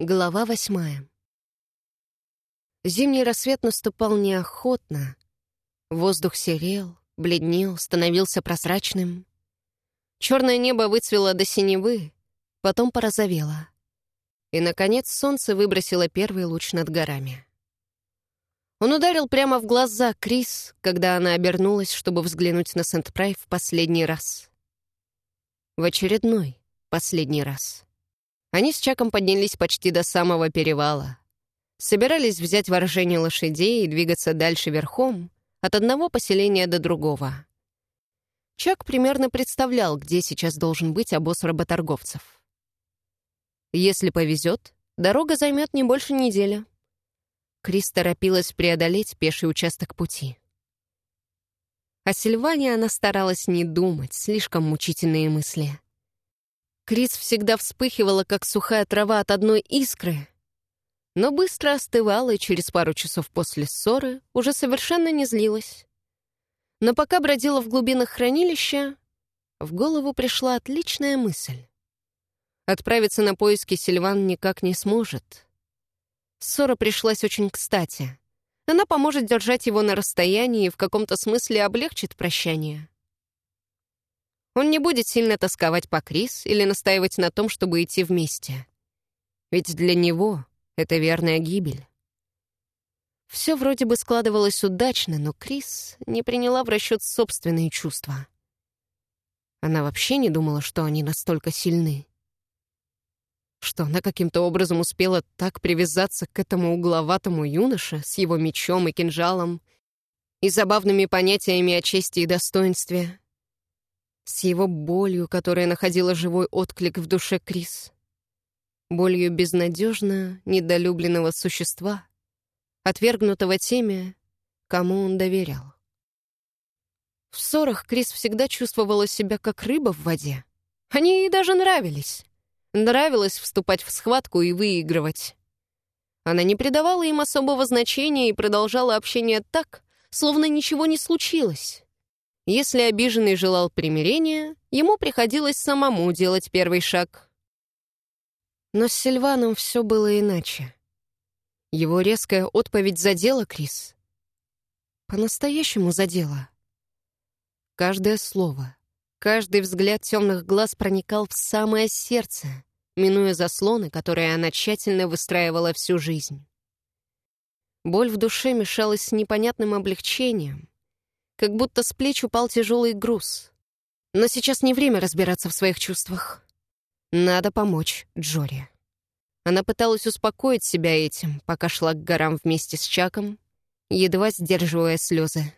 Глава восьмая. Зимний рассвет наступал неохотно. Воздух серел, бледнел, становился прозрачным. Черное небо выцвело до синевы, потом порозовело. И, наконец, солнце выбросило первый луч над горами. Он ударил прямо в глаза Крис, когда она обернулась, чтобы взглянуть на Сент-Прай в последний раз. В очередной последний раз. Они с Чаком поднялись почти до самого перевала. Собирались взять вооружение лошадей и двигаться дальше верхом, от одного поселения до другого. Чак примерно представлял, где сейчас должен быть обоз работорговцев. Если повезет, дорога займет не больше недели. Крис торопилась преодолеть пеший участок пути. О Сильване она старалась не думать, слишком мучительные мысли. Крис всегда вспыхивала, как сухая трава от одной искры, но быстро остывала и через пару часов после ссоры уже совершенно не злилась. Но пока бродила в глубинах хранилища, в голову пришла отличная мысль. Отправиться на поиски Сильван никак не сможет. Ссора пришлась очень кстати. Она поможет держать его на расстоянии и в каком-то смысле облегчит прощание. Он не будет сильно тосковать по Крис или настаивать на том, чтобы идти вместе. Ведь для него это верная гибель. Все вроде бы складывалось удачно, но Крис не приняла в расчет собственные чувства. Она вообще не думала, что они настолько сильны. Что она каким-то образом успела так привязаться к этому угловатому юноше с его мечом и кинжалом и забавными понятиями о чести и достоинстве с его болью, которая находила живой отклик в душе Крис. Болью безнадежно недолюбленного существа, отвергнутого теми, кому он доверял. В ссорах Крис всегда чувствовала себя как рыба в воде. Они ей даже нравились. Нравилось вступать в схватку и выигрывать. Она не придавала им особого значения и продолжала общение так, словно ничего не случилось. Если обиженный желал примирения, ему приходилось самому делать первый шаг. Но с Сильваном все было иначе. Его резкая отповедь задела Крис. По-настоящему задела. Каждое слово, каждый взгляд темных глаз проникал в самое сердце, минуя заслоны, которые она тщательно выстраивала всю жизнь. Боль в душе мешалась с непонятным облегчением, как будто с плеч упал тяжелый груз. Но сейчас не время разбираться в своих чувствах. Надо помочь Джори. Она пыталась успокоить себя этим, пока шла к горам вместе с Чаком, едва сдерживая слезы.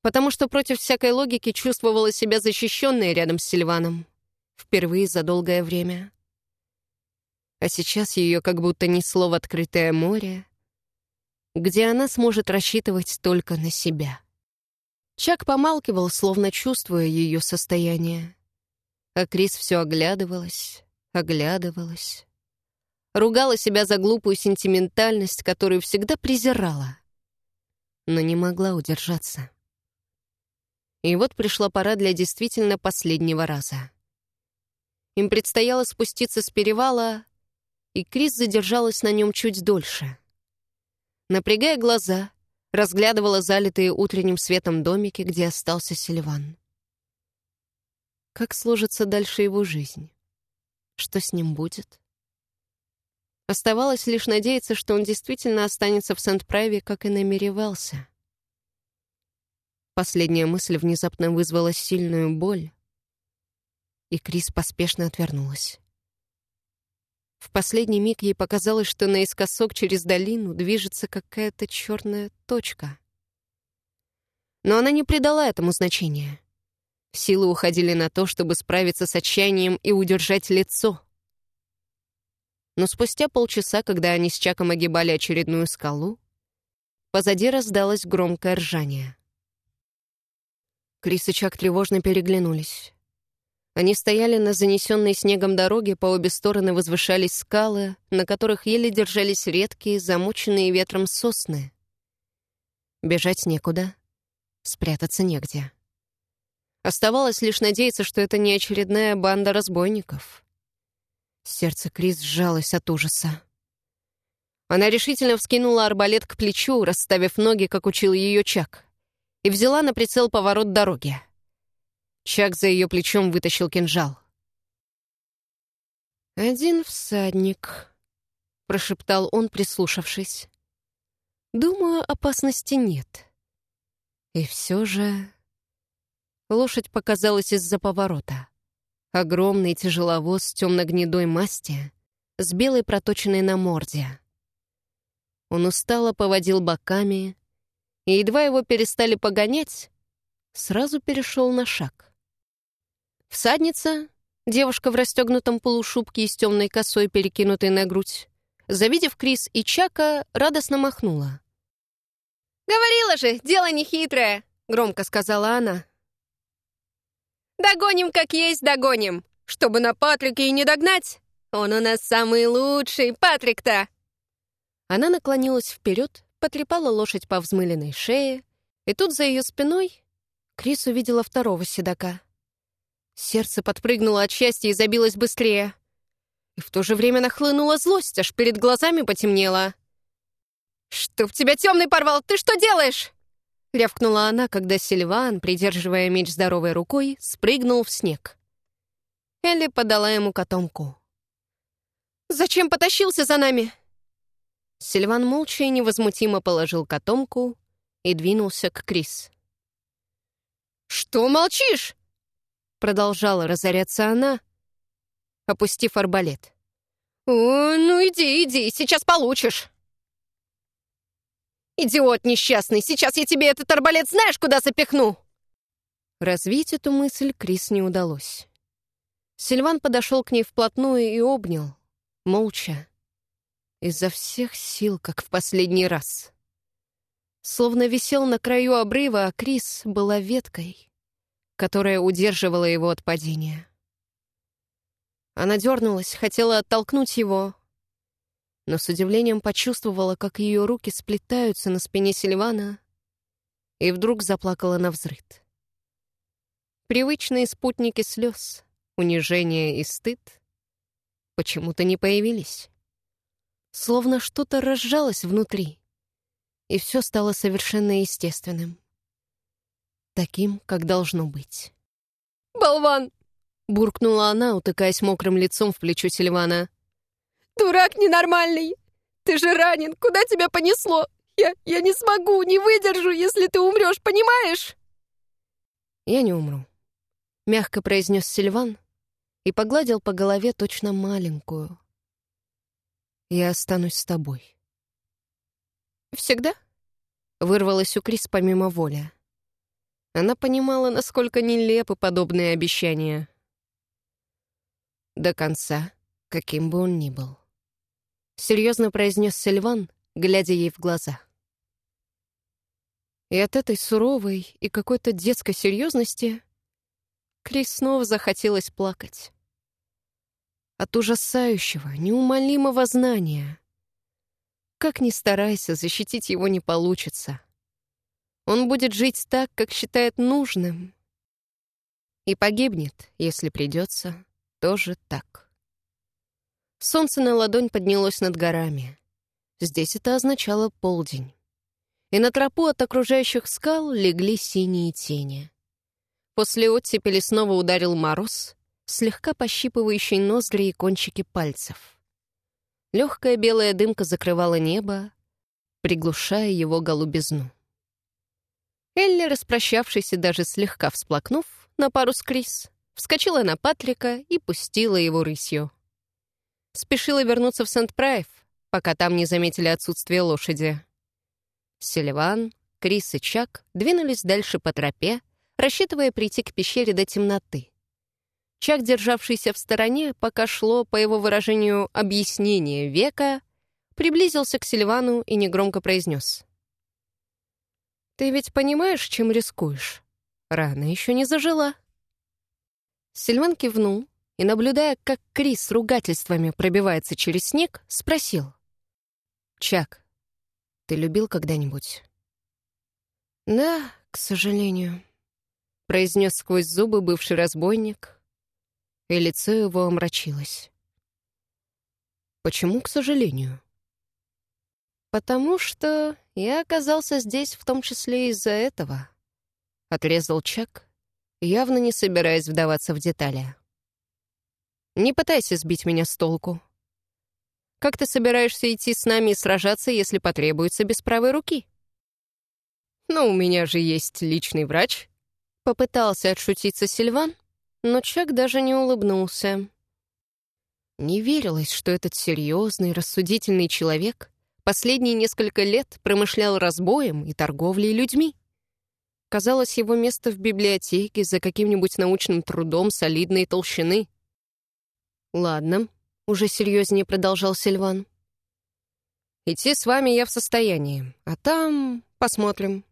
Потому что против всякой логики чувствовала себя защищенной рядом с Сильваном. Впервые за долгое время. А сейчас ее как будто несло в открытое море, где она сможет рассчитывать только на себя. Чак помалкивал, словно чувствуя ее состояние. А Крис все оглядывалась, оглядывалась. Ругала себя за глупую сентиментальность, которую всегда презирала. Но не могла удержаться. И вот пришла пора для действительно последнего раза. Им предстояло спуститься с перевала, и Крис задержалась на нем чуть дольше. Напрягая глаза, разглядывала залитые утренним светом домики, где остался Сильван. Как сложится дальше его жизнь? Что с ним будет? Оставалось лишь надеяться, что он действительно останется в Сент-Прайве, как и намеревался. Последняя мысль внезапно вызвала сильную боль, и Крис поспешно отвернулась. В последний миг ей показалось, что наискосок через долину движется какая-то черная точка. Но она не придала этому значения. Силы уходили на то, чтобы справиться с отчаянием и удержать лицо. Но спустя полчаса, когда они с Чаком огибали очередную скалу, позади раздалось громкое ржание. Крис и Чак тревожно переглянулись. Они стояли на занесенной снегом дороге, по обе стороны возвышались скалы, на которых еле держались редкие, замученные ветром сосны. Бежать некуда, спрятаться негде. Оставалось лишь надеяться, что это не очередная банда разбойников. Сердце Крис сжалось от ужаса. Она решительно вскинула арбалет к плечу, расставив ноги, как учил ее Чак, и взяла на прицел поворот дороги. Чак за ее плечом вытащил кинжал. «Один всадник», — прошептал он, прислушавшись. «Думаю, опасности нет». И все же... Лошадь показалась из-за поворота. Огромный тяжеловоз темно-гнедой масти с белой проточенной на морде. Он устало поводил боками, и едва его перестали погонять, сразу перешел на шаг. Всадница, девушка в расстегнутом полушубке и с темной косой, перекинутой на грудь, завидев Крис и Чака, радостно махнула. «Говорила же, дело нехитрое!» — громко сказала она. «Догоним, как есть, догоним! Чтобы на Патрике и не догнать! Он у нас самый лучший, Патрик-то!» Она наклонилась вперед, потрепала лошадь по взмыленной шее, и тут за ее спиной Крис увидела второго седока. Сердце подпрыгнуло от счастья и забилось быстрее. И в то же время нахлынула злость, аж перед глазами потемнело. «Чтоб тебя темный порвал, ты что делаешь?» Рявкнула она, когда Сильван, придерживая меч здоровой рукой, спрыгнул в снег. Элли подала ему котомку. «Зачем потащился за нами?» Сильван молча и невозмутимо положил котомку и двинулся к Крис. «Что молчишь?» Продолжала разоряться она, опустив арбалет. «О, ну иди, иди, сейчас получишь!» «Идиот несчастный, сейчас я тебе этот арбалет знаешь, куда запихну!» Развить эту мысль Крис не удалось. Сильван подошел к ней вплотную и обнял, молча, изо всех сил, как в последний раз. Словно висел на краю обрыва, а Крис была веткой, которая удерживала его от падения. Она дернулась, хотела оттолкнуть его, но с удивлением почувствовала, как ее руки сплетаются на спине Сильвана, и вдруг заплакала на взрыд. Привычные спутники слез, унижение и стыд почему-то не появились. Словно что-то разжалось внутри, и все стало совершенно естественным. Таким, как должно быть. «Болван!» — буркнула она, утыкаясь мокрым лицом в плечо Сильвана. «Дурак ненормальный! Ты же ранен! Куда тебя понесло? Я, я не смогу, не выдержу, если ты умрешь, понимаешь?» «Я не умру», — мягко произнес Сильван и погладил по голове точно маленькую. «Я останусь с тобой». «Всегда?» — вырвалась у Крис помимо воли. Она понимала, насколько нелепы подобные обещания. До конца, каким бы он ни был. — серьезно произнес Сильван, глядя ей в глаза. И от этой суровой и какой-то детской серьезности Крис снова захотелось плакать. От ужасающего, неумолимого знания. Как ни старайся, защитить его не получится. Он будет жить так, как считает нужным. И погибнет, если придется, тоже так. Солнце на ладонь поднялось над горами. Здесь это означало полдень. И на тропу от окружающих скал легли синие тени. После оттепели снова ударил мороз, слегка пощипывающий ноздри и кончики пальцев. Легкая белая дымка закрывала небо, приглушая его голубизну. Элли, распрощавшись и даже слегка всплакнув на пару с Крис, вскочила на Патрика и пустила его рысью спешила вернуться в Сент-Прайв, пока там не заметили отсутствие лошади. Селиван, Крис и Чак двинулись дальше по тропе, рассчитывая прийти к пещере до темноты. Чак, державшийся в стороне, пока шло, по его выражению, объяснение века, приблизился к Сильвану и негромко произнес. «Ты ведь понимаешь, чем рискуешь? Рана еще не зажила». Сильван кивнул, и, наблюдая, как Крис с ругательствами пробивается через снег, спросил. «Чак, ты любил когда-нибудь?» «Да, к сожалению», — произнес сквозь зубы бывший разбойник, и лицо его омрачилось. Почему, к сожалению? Потому что я оказался здесь в том числе из-за этого. Отрезал Чак, явно не собираясь вдаваться в детали. Не пытайся сбить меня с толку. Как ты собираешься идти с нами и сражаться, если потребуется без правой руки? Ну, у меня же есть личный врач. Попытался отшутиться Сильван, но Чак даже не улыбнулся. Не верилось, что этот серьезный, рассудительный человек последние несколько лет промышлял разбоем и торговлей людьми. Казалось, его место в библиотеке за каким-нибудь научным трудом солидной толщины. «Ладно», — уже серьезнее продолжал Сильван. «Идти с вами я в состоянии, а там посмотрим.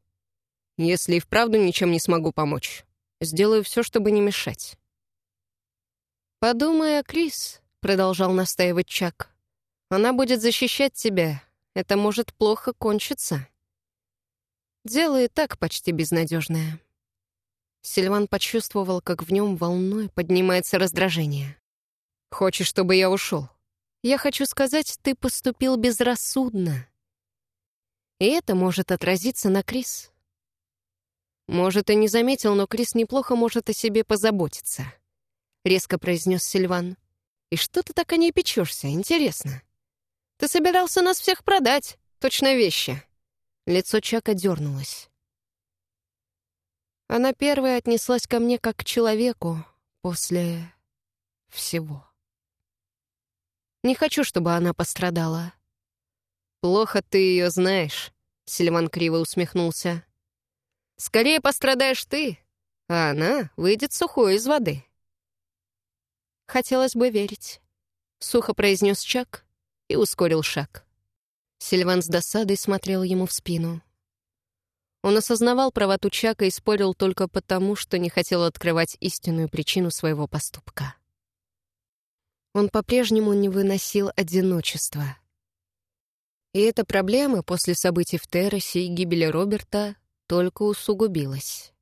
Если и вправду ничем не смогу помочь, сделаю все, чтобы не мешать». «Подумай о Крис», — продолжал настаивать Чак. «Она будет защищать тебя. Это может плохо кончиться». Дело и так почти безнадежное. Сильван почувствовал, как в нем волной поднимается раздражение. «Хочешь, чтобы я ушел?» «Я хочу сказать, ты поступил безрассудно. И это может отразиться на Крис. Может, и не заметил, но Крис неплохо может о себе позаботиться», — резко произнес Сильван. И что ты так о ней печешься, интересно? Ты собирался нас всех продать, точно вещи. Лицо Чака дернулось. Она первая отнеслась ко мне как к человеку после всего. Не хочу, чтобы она пострадала. Плохо ты ее знаешь, Сильван криво усмехнулся. Скорее пострадаешь ты, а она выйдет сухой из воды. Хотелось бы верить. Сухо произнес Чак и ускорил шаг. Сильван с досадой смотрел ему в спину. Он осознавал правоту Чака и спорил только потому, что не хотел открывать истинную причину своего поступка. Он по-прежнему не выносил одиночества. И эта проблема после событий в Террасе и гибели Роберта только усугубилась.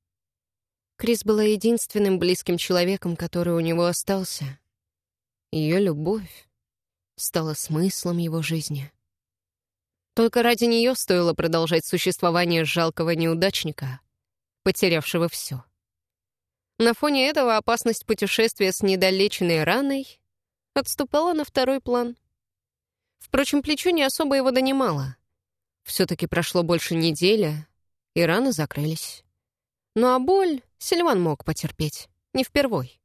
Крис была единственным близким человеком, который у него остался. Ее любовь стала смыслом его жизни. Только ради нее стоило продолжать существование жалкого неудачника, потерявшего все. На фоне этого опасность путешествия с недолеченной раной отступала на второй план. Впрочем, плечо не особо его донимало. Все-таки прошло больше недели, и раны закрылись. Ну а боль Сильван мог потерпеть, не впервой.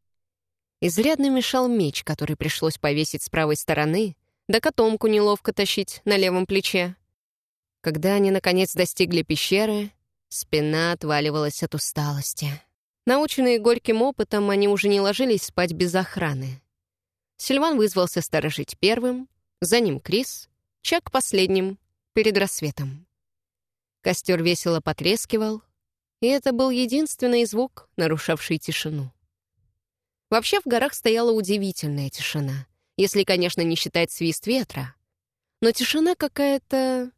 Изрядно мешал меч, который пришлось повесить с правой стороны, да котомку неловко тащить на левом плече. Когда они, наконец, достигли пещеры, спина отваливалась от усталости. Наученные горьким опытом, они уже не ложились спать без охраны. Сильван вызвался сторожить первым, за ним Крис, Чак последним, перед рассветом. Костер весело потрескивал, и это был единственный звук, нарушавший тишину. Вообще в горах стояла удивительная тишина, если, конечно, не считать свист ветра. Но тишина какая-то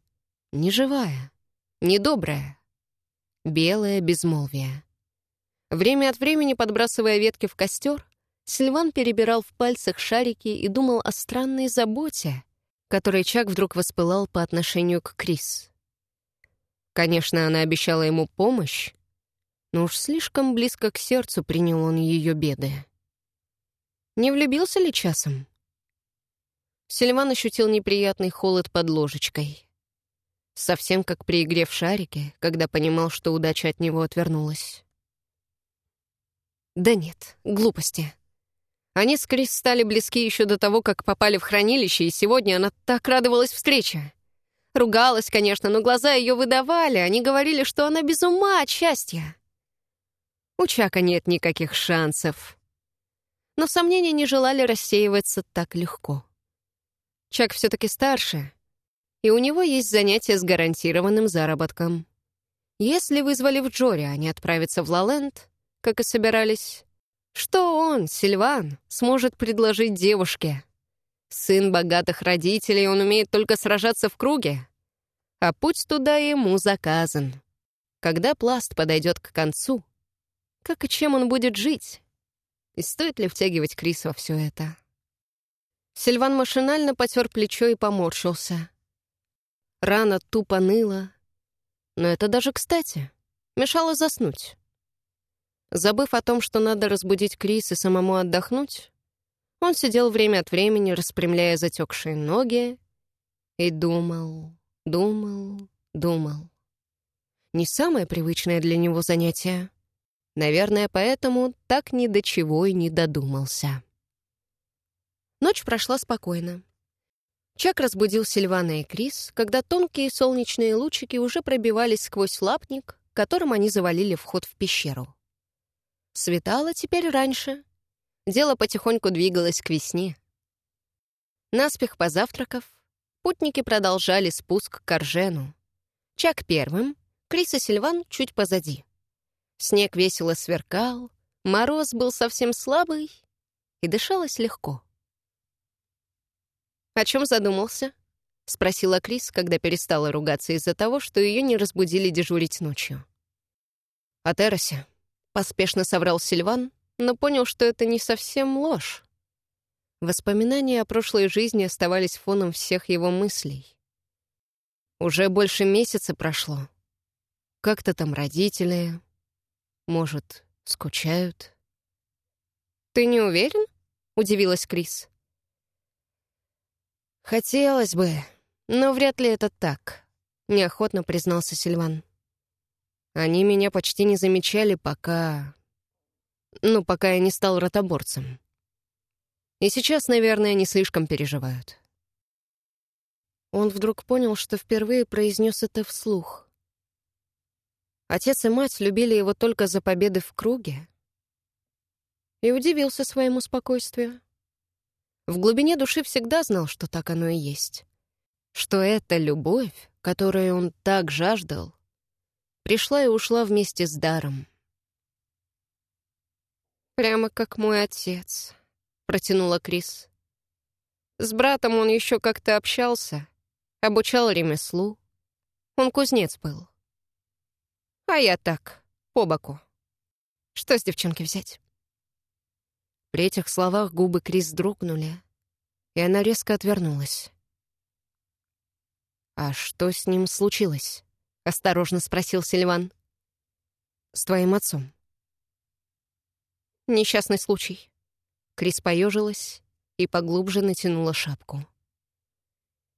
неживая, недобрая, белое безмолвие. Время от времени, подбрасывая ветки в костер, Сильван перебирал в пальцах шарики и думал о странной заботе, которой Чак вдруг воспылал по отношению к Крис. Конечно, она обещала ему помощь, но уж слишком близко к сердцу принял он ее беды. Не влюбился ли часом? Сильван ощутил неприятный холод под ложечкой. Совсем как при игре в шарики, когда понимал, что удача от него отвернулась. Да нет, глупости. Они с Крис стали близки еще до того, как попали в хранилище, и сегодня она так радовалась встрече. Ругалась, конечно, но глаза ее выдавали. Они говорили, что она без ума от счастья. У Чака нет никаких шансов. Но сомнения не желали рассеиваться так легко. Чак все-таки старше, и у него есть занятие с гарантированным заработком. Если вызвали в Джори, они отправятся в Лаленд, как и собирались, что он, Сильван, сможет предложить девушке? Сын богатых родителей, он умеет только сражаться в круге. А путь туда ему заказан. Когда пласт подойдет к концу, как и чем он будет жить? И стоит ли втягивать Крис во все это? Сильван машинально потер плечо и поморщился. Рана тупо ныла, но это даже кстати, мешало заснуть. Забыв о том, что надо разбудить Крис и самому отдохнуть, он сидел время от времени, распрямляя затекшие ноги, и думал, думал, думал. Не самое привычное для него занятие. Наверное, поэтому так ни до чего и не додумался. Ночь прошла спокойно. Чак разбудил Сильвана и Крис, когда тонкие солнечные лучики уже пробивались сквозь лапник, которым они завалили вход в пещеру. Светало теперь раньше. Дело потихоньку двигалось к весне. Наспех позавтракав, путники продолжали спуск к Оржену. Чак первым, Крис и Сильван чуть позади. Снег весело сверкал, мороз был совсем слабый, и дышалось легко. «О чем задумался?» — спросила Крис, когда перестала ругаться из-за того, что ее не разбудили дежурить ночью. «О Терасе», — поспешно соврал Сильван, но понял, что это не совсем ложь. Воспоминания о прошлой жизни оставались фоном всех его мыслей. Уже больше месяца прошло. Как-то там родители, может, скучают. «Ты не уверен?» — удивилась Крис. «Хотелось бы, но вряд ли это так», — неохотно признался Сильван. «Они меня почти не замечали, пока... Ну, пока я не стал ротоборцем. И сейчас, наверное, не слишком переживают». Он вдруг понял, что впервые произнес это вслух. Отец и мать любили его только за победы в круге. И удивился своему спокойствию. В глубине души всегда знал, что так оно и есть. Что эта любовь, которую он так жаждал, пришла и ушла вместе с даром. «Прямо как мой отец», — протянула Крис. «С братом он еще как-то общался, обучал ремеслу. Он кузнец был. А я так, по боку. Что с девчонки взять?» При этих словах губы Крис дрогнули, и она резко отвернулась. «А что с ним случилось?» — осторожно спросил Сильван. «С твоим отцом». «Несчастный случай». Крис поежилась и поглубже натянула шапку.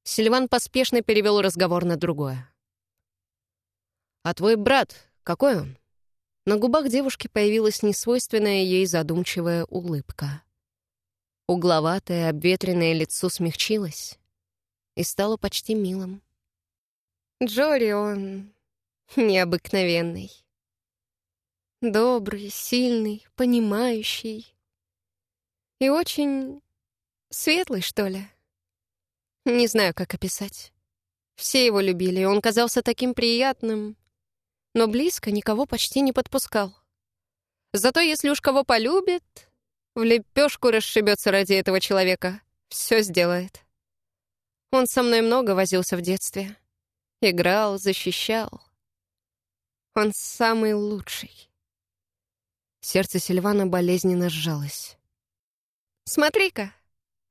Сильван поспешно перевел разговор на другое. «А твой брат, какой он?» На губах девушки появилась несвойственная ей задумчивая улыбка. Угловатое, обветренное лицо смягчилось и стало почти милым. Джори, он необыкновенный. Добрый, сильный, понимающий. И очень светлый, что ли. Не знаю, как описать. Все его любили, он казался таким приятным, но близко никого почти не подпускал. Зато если уж кого полюбит, в лепешку расшибется ради этого человека. Все сделает. Он со мной много возился в детстве. Играл, защищал. Он самый лучший. Сердце Сильвана болезненно сжалось. «Смотри-ка,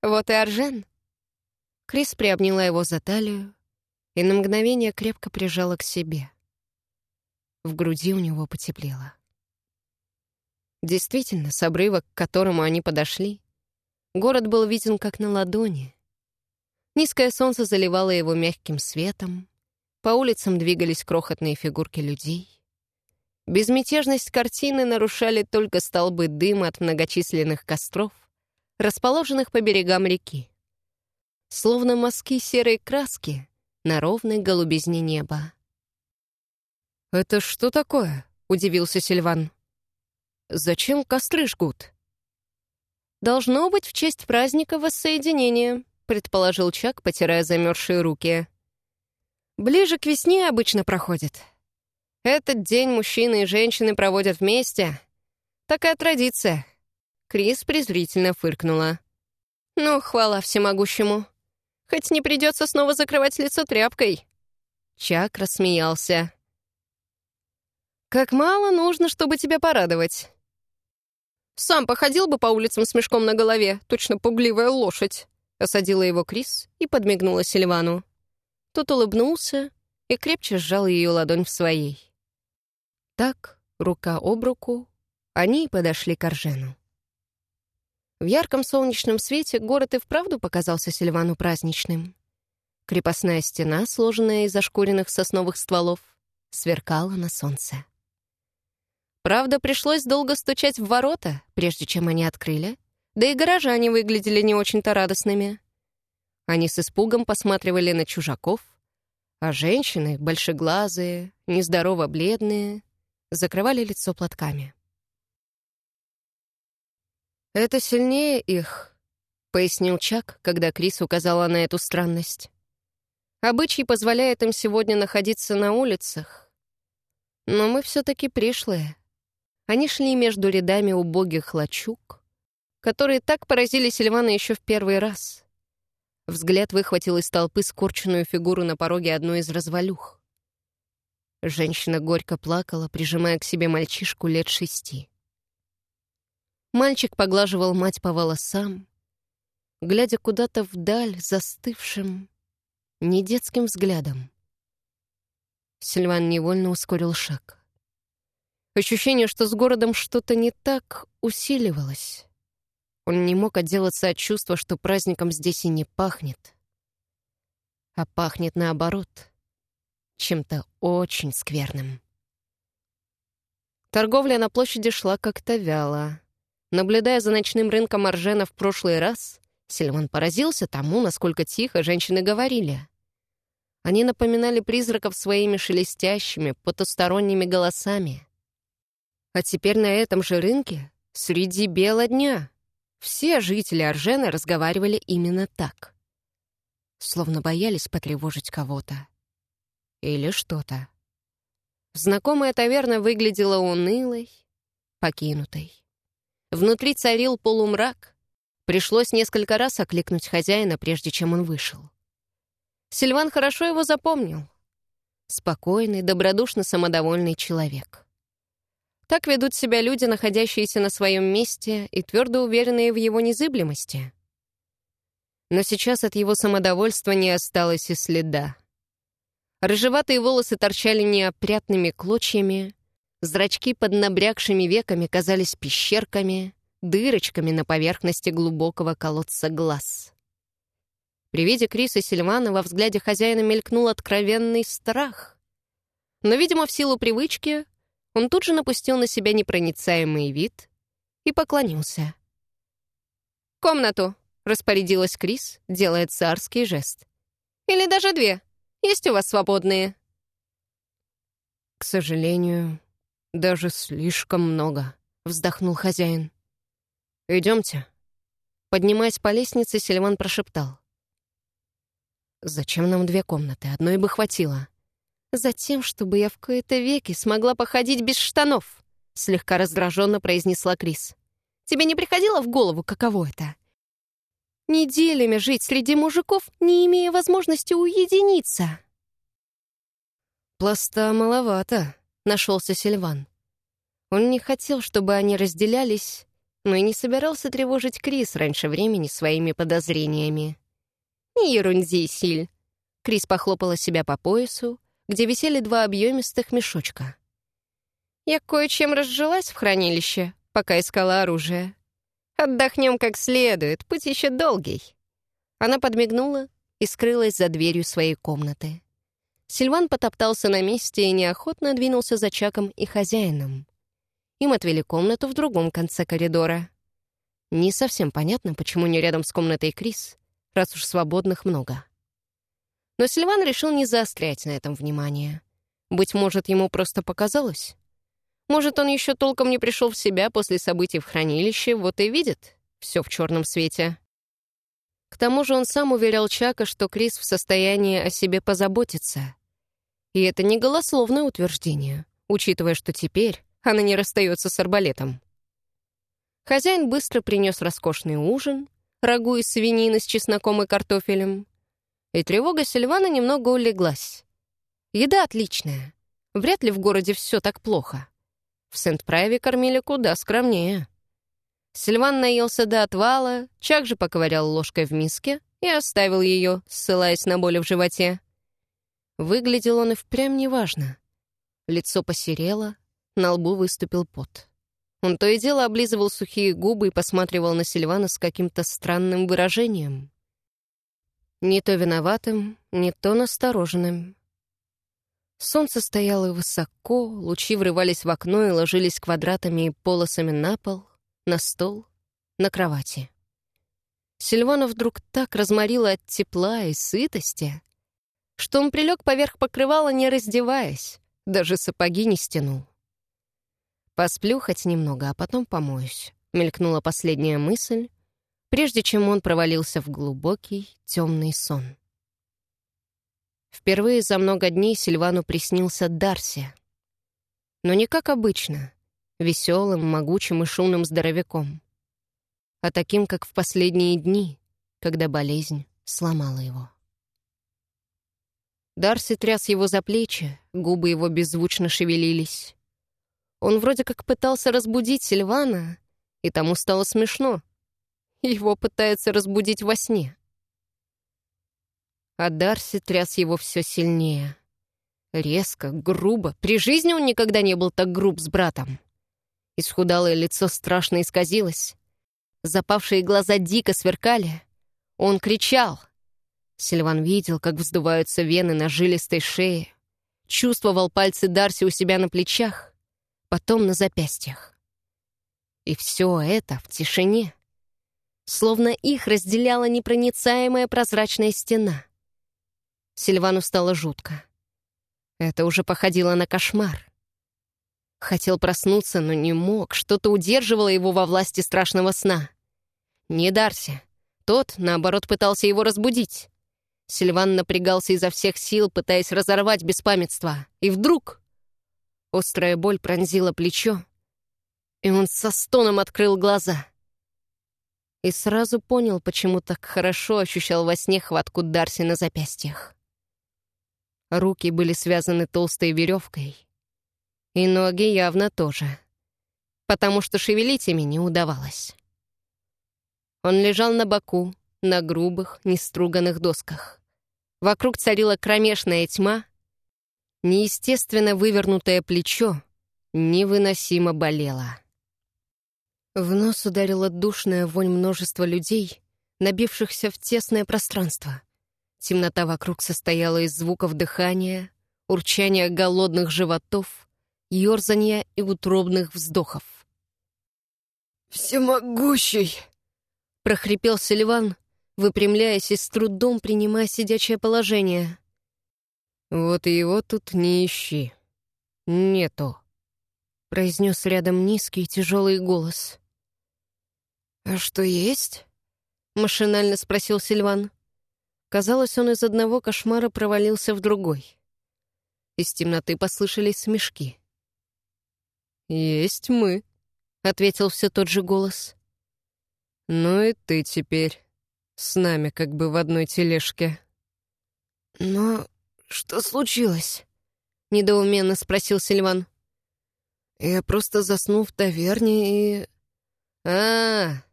вот и Аржен». Крис приобняла его за талию и на мгновение крепко прижала к себе. В груди у него потеплело. Действительно, с обрыва, к которому они подошли, город был виден как на ладони. Низкое солнце заливало его мягким светом, по улицам двигались крохотные фигурки людей. Безмятежность картины нарушали только столбы дыма от многочисленных костров, расположенных по берегам реки. Словно мазки серой краски на ровной голубизне неба. «Это что такое?» — удивился Сильван. «Зачем костры жгут?» «Должно быть в честь праздника воссоединения», — предположил Чак, потирая замерзшие руки. «Ближе к весне обычно проходит. Этот день мужчины и женщины проводят вместе. Такая традиция». Крис презрительно фыркнула. «Ну, хвала всемогущему. Хоть не придется снова закрывать лицо тряпкой». Чак рассмеялся. Как мало нужно, чтобы тебя порадовать. Сам походил бы по улицам с мешком на голове, точно пугливая лошадь. — осадила его Крис и подмигнула Сильвану. Тот улыбнулся и крепче сжал ее ладонь в своей. Так, рука об руку, они подошли к Аржену. В ярком солнечном свете город и вправду показался Сильвану праздничным. Крепостная стена, сложенная из ошкуренных сосновых стволов, сверкала на солнце. Правда, пришлось долго стучать в ворота, прежде чем они открыли, да и горожане выглядели не очень-то радостными. Они с испугом посматривали на чужаков, а женщины, большеглазые, нездорово бледные, закрывали лицо платками. «Это сильнее их», — пояснил Чак, когда Крис указала на эту странность. «Обычай позволяет им сегодня находиться на улицах. Но мы все-таки пришлые. Они шли между рядами убогих лачуг, которые так поразили Сильвана еще в первый раз. Взгляд выхватил из толпы скорченную фигуру на пороге одной из развалюх. Женщина горько плакала, прижимая к себе мальчишку лет шести. Мальчик поглаживал мать по волосам, глядя куда-то вдаль застывшим, недетским взглядом. Сильван невольно ускорил шаг. Ощущение, что с городом что-то не так, усиливалось. Он не мог отделаться от чувства, что праздником здесь и не пахнет. А пахнет наоборот, чем-то очень скверным. Торговля на площади шла как-то вяло. Наблюдая за ночным рынком Аржена в прошлый раз, Сильван поразился тому, насколько тихо женщины говорили. Они напоминали призраков своими шелестящими, потусторонними голосами. А теперь на этом же рынке, среди бела дня, все жители Аржена разговаривали именно так. Словно боялись потревожить кого-то. Или что-то. Знакомая таверна выглядела унылой, покинутой. Внутри царил полумрак. Пришлось несколько раз окликнуть хозяина, прежде чем он вышел. Сильван хорошо его запомнил. Спокойный, добродушно самодовольный человек. Так ведут себя люди, находящиеся на своем месте и твердо уверенные в его незыблемости. Но сейчас от его самодовольства не осталось и следа. Рыжеватые волосы торчали неопрятными клочьями, зрачки под набрякшими веками казались пещерками, дырочками на поверхности глубокого колодца глаз. При виде Криса Сильвана во взгляде хозяина мелькнул откровенный страх. Но, видимо, в силу привычки он тут же напустил на себя непроницаемый вид и поклонился. «Комнату!» — распорядилась Крис, делая царский жест. «Или даже две. Есть у вас свободные?» «К сожалению, даже слишком много», — вздохнул хозяин. «Идемте». Поднимаясь по лестнице, Сильван прошептал. «Зачем нам две комнаты? Одной бы хватило». «Затем, чтобы я в кои-то веки смогла походить без штанов», — слегка раздраженно произнесла Крис. «Тебе не приходило в голову, каково это? Неделями жить среди мужиков, не имея возможности уединиться». «Пласта маловато», — нашелся Сильван. Он не хотел, чтобы они разделялись, но и не собирался тревожить Крис раньше времени своими подозрениями. «Не ерунди, Силь!» Крис похлопала себя по поясу, где висели два объемистых мешочка. «Я кое-чем разжилась в хранилище, пока искала оружие. Отдохнем как следует, путь еще долгий». Она подмигнула и скрылась за дверью своей комнаты. Сильван потоптался на месте и неохотно двинулся за Чаком и хозяином. Им отвели комнату в другом конце коридора. Не совсем понятно, почему не рядом с комнатой Крис, раз уж свободных много. Но Сильван решил не заострять на этом внимание. Быть может, ему просто показалось. Может, он еще толком не пришел в себя после событий в хранилище, вот и видит все в черном свете. К тому же он сам уверял Чака, что Крис в состоянии о себе позаботиться. И это не голословное утверждение, учитывая, что теперь она не расстается с арбалетом. Хозяин быстро принес роскошный ужин, рагу из свинины с чесноком и картофелем, и тревога Сильвана немного улеглась. Еда отличная. Вряд ли в городе все так плохо. В Сент-Прайве кормили куда скромнее. Сильван наелся до отвала, Чак же поковырял ложкой в миске, и оставил ее, ссылаясь на боли в животе. Выглядел он и впрямь неважно. Лицо посерело, на лбу выступил пот. Он то и дело облизывал сухие губы и посматривал на Сильвана с каким-то странным выражением. Не то виноватым, не то настороженным. Солнце стояло высоко, лучи врывались в окно и ложились квадратами и полосами на пол, на стол, на кровати. Сильвана вдруг так разморила от тепла и сытости, что он прилег поверх покрывала, не раздеваясь, даже сапоги не стянул. «Посплю хоть немного, а потом помоюсь», — мелькнула последняя мысль, прежде чем он провалился в глубокий темный сон. Впервые за много дней Сильвану приснился Дарси. Но не как обычно, веселым, могучим и шумным здоровяком, а таким, как в последние дни, когда болезнь сломала его. Дарси тряс его за плечи, губы его беззвучно шевелились. Он вроде как пытался разбудить Сильвана, и тому стало смешно. Его пытаются разбудить во сне. А Дарси тряс его все сильнее. Резко, грубо. При жизни он никогда не был так груб с братом. Исхудалое лицо страшно исказилось. Запавшие глаза дико сверкали. Он кричал. Сильван видел, как вздуваются вены на жилистой шее. Чувствовал пальцы Дарси у себя на плечах, потом на запястьях. И все это в тишине. Словно их разделяла непроницаемая прозрачная стена. Сильвану стало жутко. Это уже походило на кошмар. Хотел проснуться, но не мог. Что-то удерживало его во власти страшного сна. Не Дарси. Тот, наоборот, пытался его разбудить. Сильван напрягался изо всех сил, пытаясь разорвать беспамятство. И вдруг... Острая боль пронзила плечо, и он со стоном открыл глаза. И сразу понял, почему так хорошо ощущал во сне хватку Дарси на запястьях. Руки были связаны толстой веревкой. И ноги явно тоже. Потому что шевелить ими не удавалось. Он лежал на боку, на грубых, неструганных досках. Вокруг царила кромешная тьма. Неестественно вывернутое плечо невыносимо болело. В нос ударила душная вонь множества людей, набившихся в тесное пространство. Темнота вокруг состояла из звуков дыхания, урчания голодных животов, ерзания и утробных вздохов. «Всемогущий!» — прохрипел Сильван, выпрямляясь и с трудом принимая сидячее положение. «Вот его тут не ищи. Нету», — произнес рядом низкий тяжелый голос. «А что есть?» — машинально спросил Сильван. Казалось, он из одного кошмара провалился в другой. Из темноты послышались смешки. «Есть мы», — ответил все тот же голос. «Ну и ты теперь с нами как бы в одной тележке». «Но что случилось?» — недоуменно спросил Сильван. «Я просто заснул в таверне и...» «А,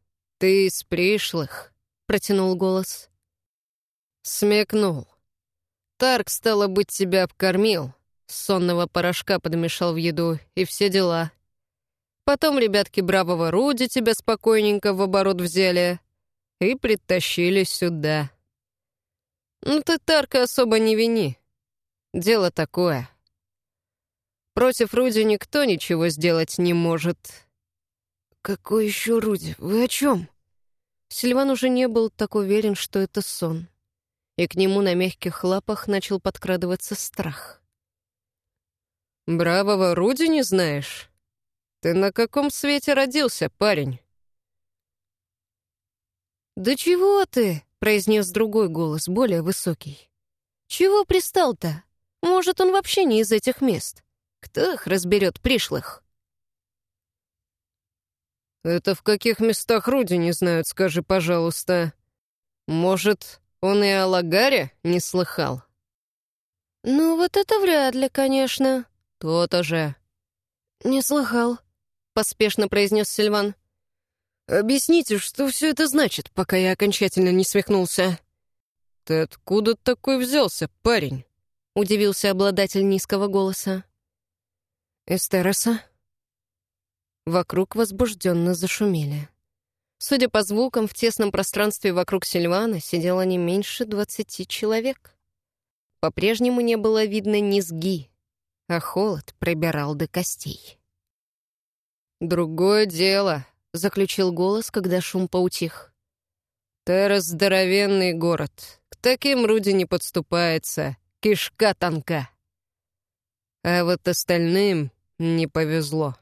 ты из пришлых», — протянул голос. Смекнул. Тарк, стало быть, тебя обкормил, сонного порошка подмешал в еду и все дела. Потом ребятки бравого Руди тебя спокойненько в оборот взяли и притащили сюда. Ну ты Тарка особо не вини. Дело такое. Против Руди никто ничего сделать не может. «Какой еще Руди? Вы о чем?» Сильван уже не был так уверен, что это сон и к нему на мягких лапах начал подкрадываться страх. «Бравого Руди не знаешь? Ты на каком свете родился, парень?» «Да чего ты?» — произнес другой голос, более высокий. «Чего пристал-то? Может, он вообще не из этих мест? Кто их разберет пришлых?» «Это в каких местах Руди не знают, скажи, пожалуйста. Может, он и о Лагаре не слыхал. «Ну, вот это вряд ли, конечно». «То-то же». «Не слыхал», — поспешно произнес Сильван. «Объясните, что все это значит, пока я окончательно не свихнулся?» «Ты откуда такой взялся, парень?» — удивился обладатель низкого голоса. «Эстероса?» Вокруг возбужденно зашумели. Судя по звукам, в тесном пространстве вокруг Сильвана сидело не меньше двадцати человек. По-прежнему не было видно низги, а холод пробирал до костей. «Другое дело», — заключил голос, когда шум поутих. «Террас — здоровенный город. К таким Руди не подступается. Кишка тонка. А вот остальным не повезло».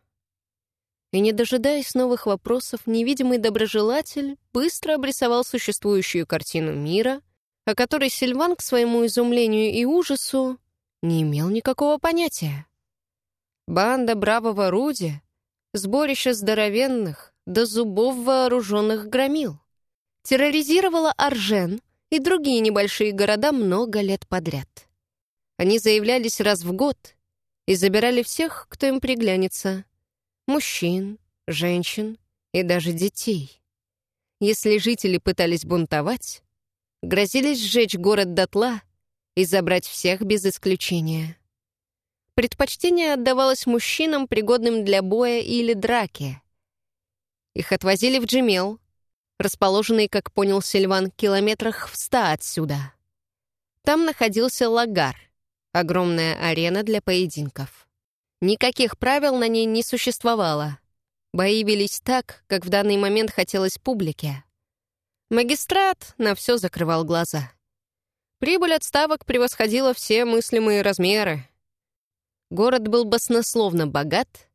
И, не дожидаясь новых вопросов, невидимый доброжелатель быстро обрисовал существующую картину мира, о которой Сильван, к своему изумлению и ужасу, не имел никакого понятия. Банда бравого Руди — сборище здоровенных, до зубов вооруженных громил терроризировала Аржен и другие небольшие города много лет подряд. Они заявлялись раз в год и забирали всех, кто им приглянется. Мужчин, женщин и даже детей. Если жители пытались бунтовать, грозились сжечь город дотла и забрать всех без исключения. Предпочтение отдавалось мужчинам, пригодным для боя или драки. Их отвозили в Джемел, расположенный, как понял Сильван, километрах в ста отсюда. Там находился лагар, огромная арена для поединков. Никаких правил на ней не существовало. Бои велись так, как в данный момент хотелось публике. Магистрат на все закрывал глаза. Прибыль от ставок превосходила все мыслимые размеры. Город был баснословно богат —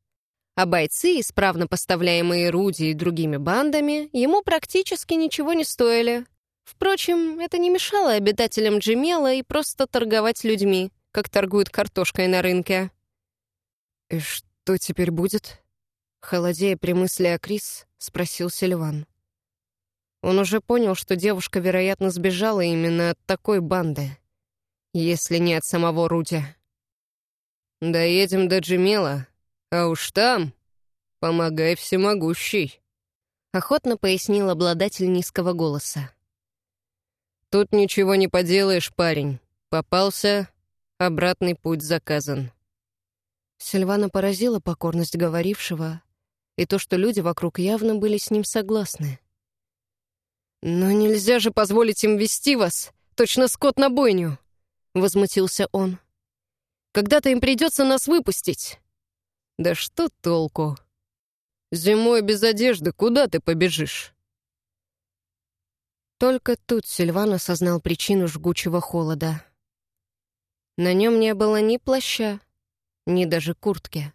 а бойцы, исправно поставляемые Руди и другими бандами, ему практически ничего не стоили. Впрочем, это не мешало обитателям Джемела и просто торговать людьми, как торгуют картошкой на рынке. «И что теперь будет?» Холодея при мысли о Крис, спросил Сильван. Он уже понял, что девушка, вероятно, сбежала именно от такой банды, если не от самого Руди. «Доедем до Джемела, а уж там помогай всемогущий», — охотно пояснил обладатель низкого голоса. «Тут ничего не поделаешь, парень. Попался, обратный путь заказан». Сильвана поразила покорность говорившего и то, что люди вокруг явно были с ним согласны. «Но нельзя же позволить им вести вас, точно скот на бойню!» — возмутился он. «Когда-то им придется нас выпустить!» Да что толку? Зимой без одежды куда ты побежишь? Только тут Сильван осознал причину жгучего холода. На нем не было ни плаща, ни даже куртки.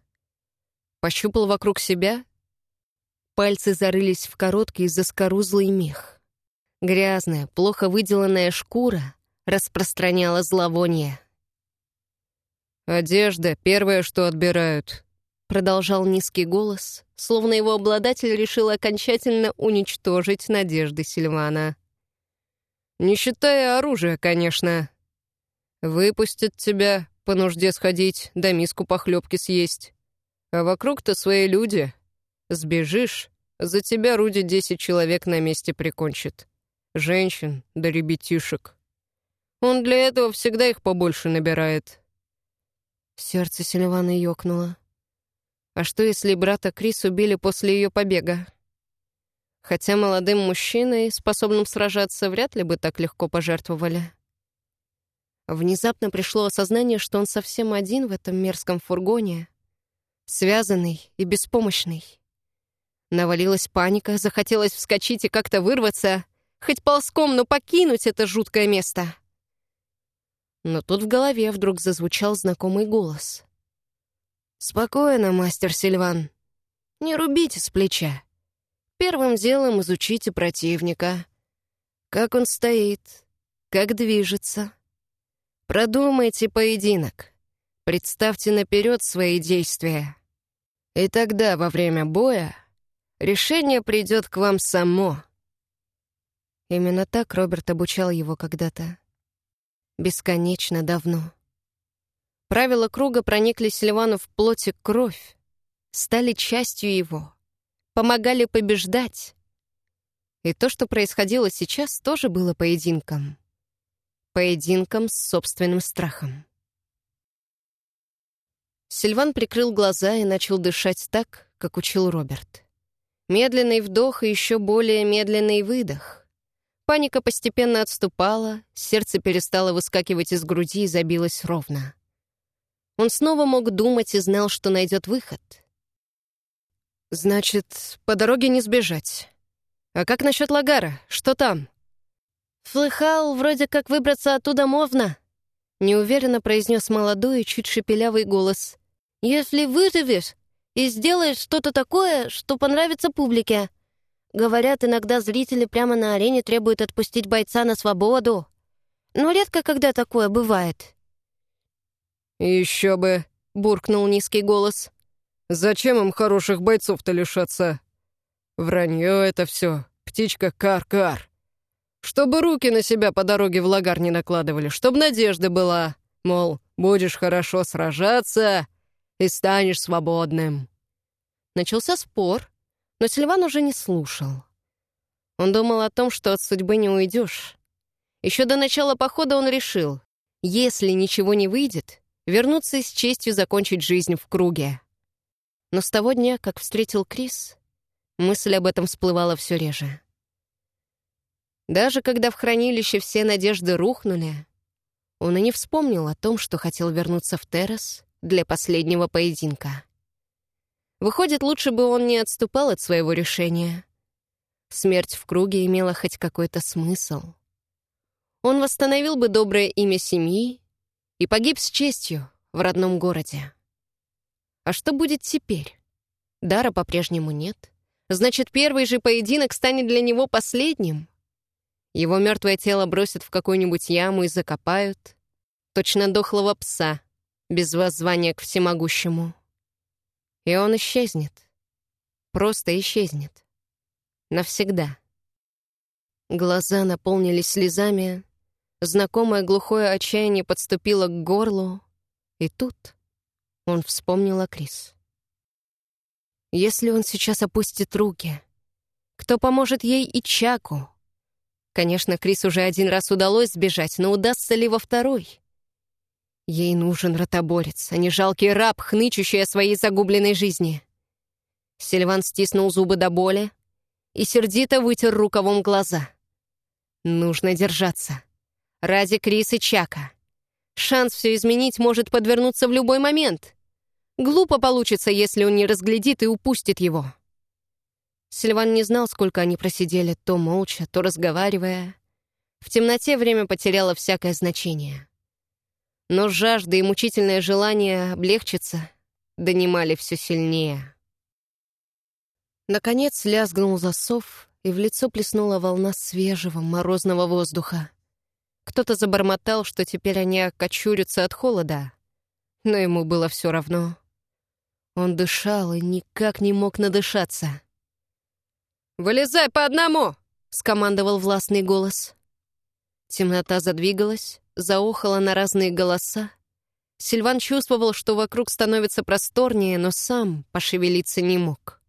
Пощупал вокруг себя. Пальцы зарылись в короткий заскорузлый мех. Грязная, плохо выделанная шкура распространяла зловоние. «Одежда — первое, что отбирают», продолжал низкий голос, словно его обладатель решил окончательно уничтожить надежды Сильвана. «Не считая оружия, конечно. Выпустят тебя, по нужде сходить, да миску похлебки съесть. А вокруг-то свои люди. Сбежишь, за тебя Руди десять человек на месте прикончит. Женщин да ребятишек. Он для этого всегда их побольше набирает». Сердце Сильвана ёкнуло. А что, если брата Крис убили после ее побега? Хотя молодым мужчиной, способным сражаться, вряд ли бы так легко пожертвовали. Внезапно пришло осознание, что он совсем один в этом мерзком фургоне, связанный и беспомощный. Навалилась паника, захотелось вскочить и как-то вырваться, хоть ползком, но покинуть это жуткое место. Но тут в голове вдруг зазвучал знакомый голос. «Спокойно, мастер Сильван. Не рубите с плеча. Первым делом изучите противника. Как он стоит, как движется. Продумайте поединок. Представьте наперед свои действия. И тогда, во время боя, решение придет к вам само». Именно так Роберт обучал его когда-то. Бесконечно давно. Правила круга проникли Сильвану в плоть и кровь, стали частью его, помогали побеждать. И то, что происходило сейчас, тоже было поединком. Поединком с собственным страхом. Сильван прикрыл глаза и начал дышать так, как учил Роберт. Медленный вдох и еще более медленный выдох. Паника постепенно отступала, сердце перестало выскакивать из груди и забилось ровно. Он снова мог думать и знал, что найдет выход. «Значит, по дороге не сбежать. А как насчет Лагара? Что там?» «Слыхал, вроде как выбраться оттуда можно», — неуверенно произнес молодой и чуть шепелявый голос. «Если выживешь и сделаешь что-то такое, что понравится публике. Говорят, иногда зрители прямо на арене требуют отпустить бойца на свободу. Но редко когда такое бывает». «Еще бы», — буркнул низкий голос. «Зачем им хороших бойцов-то лишаться? Вранье это все, птичка кар-кар. Чтобы руки на себя по дороге в лагар не накладывали, чтобы надежда была, мол, будешь хорошо сражаться и станешь свободным». Начался спор, но Сильван уже не слушал. Он думал о том, что от судьбы не уйдешь. Еще до начала похода он решил, если ничего не выйдет, вернуться и с честью закончить жизнь в круге. Но с того дня, как встретил Крис, мысль об этом всплывала все реже. Даже когда в хранилище все надежды рухнули, он и не вспомнил о том, что хотел вернуться в террас для последнего поединка. Выходит, лучше бы он не отступал от своего решения. Смерть в круге имела хоть какой-то смысл. Он восстановил бы доброе имя семьи и погиб с честью в родном городе. А что будет теперь? Дара по-прежнему нет. Значит, первый же поединок станет для него последним. Его мертвое тело бросят в какую-нибудь яму и закопают. Точно дохлого пса, без воззвания к всемогущему. И он исчезнет. Просто исчезнет. Навсегда. Глаза наполнились слезами, знакомое глухое отчаяние подступило к горлу, и тут он вспомнил о Крис. Если он сейчас опустит руки, кто поможет ей и Чаку? Конечно, Крис уже один раз удалось сбежать, но удастся ли во второй? Ей нужен ротоборец, а не жалкий раб, хнычущий о своей загубленной жизни. Сильван стиснул зубы до боли и сердито вытер рукавом глаза. Нужно держаться. Ради Крис и Чака. Шанс все изменить может подвернуться в любой момент. Глупо получится, если он не разглядит и упустит его. Сильван не знал, сколько они просидели, то молча, то разговаривая. В темноте время потеряло всякое значение но жажда и мучительное желание облегчиться донимали все сильнее. Наконец лязгнул засов, и в лицо плеснула волна свежего морозного воздуха. Кто-то забормотал, что теперь они окочурятся от холода, но ему было все равно. Он дышал и никак не мог надышаться. «Вылезай по одному!» — скомандовал властный голос. Темнота задвигалась, заохала на разные голоса. Сильван чувствовал, что вокруг становится просторнее, но сам пошевелиться не мог.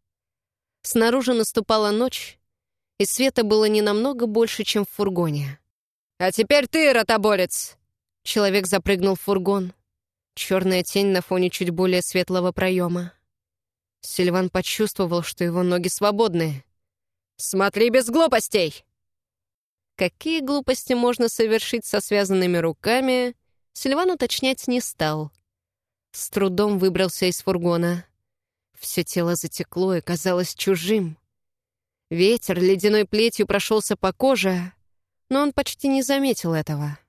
Снаружи наступала ночь, и света было не намного больше, чем в фургоне. «А теперь ты, ротоборец!» Человек запрыгнул в фургон. Черная тень на фоне чуть более светлого проема. Сильван почувствовал, что его ноги свободны. «Смотри без глупостей!» Какие глупости можно совершить со связанными руками, Сильван уточнять не стал. С трудом выбрался из фургона. Все тело затекло и казалось чужим. Ветер ледяной плетью прошелся по коже, но он почти не заметил этого.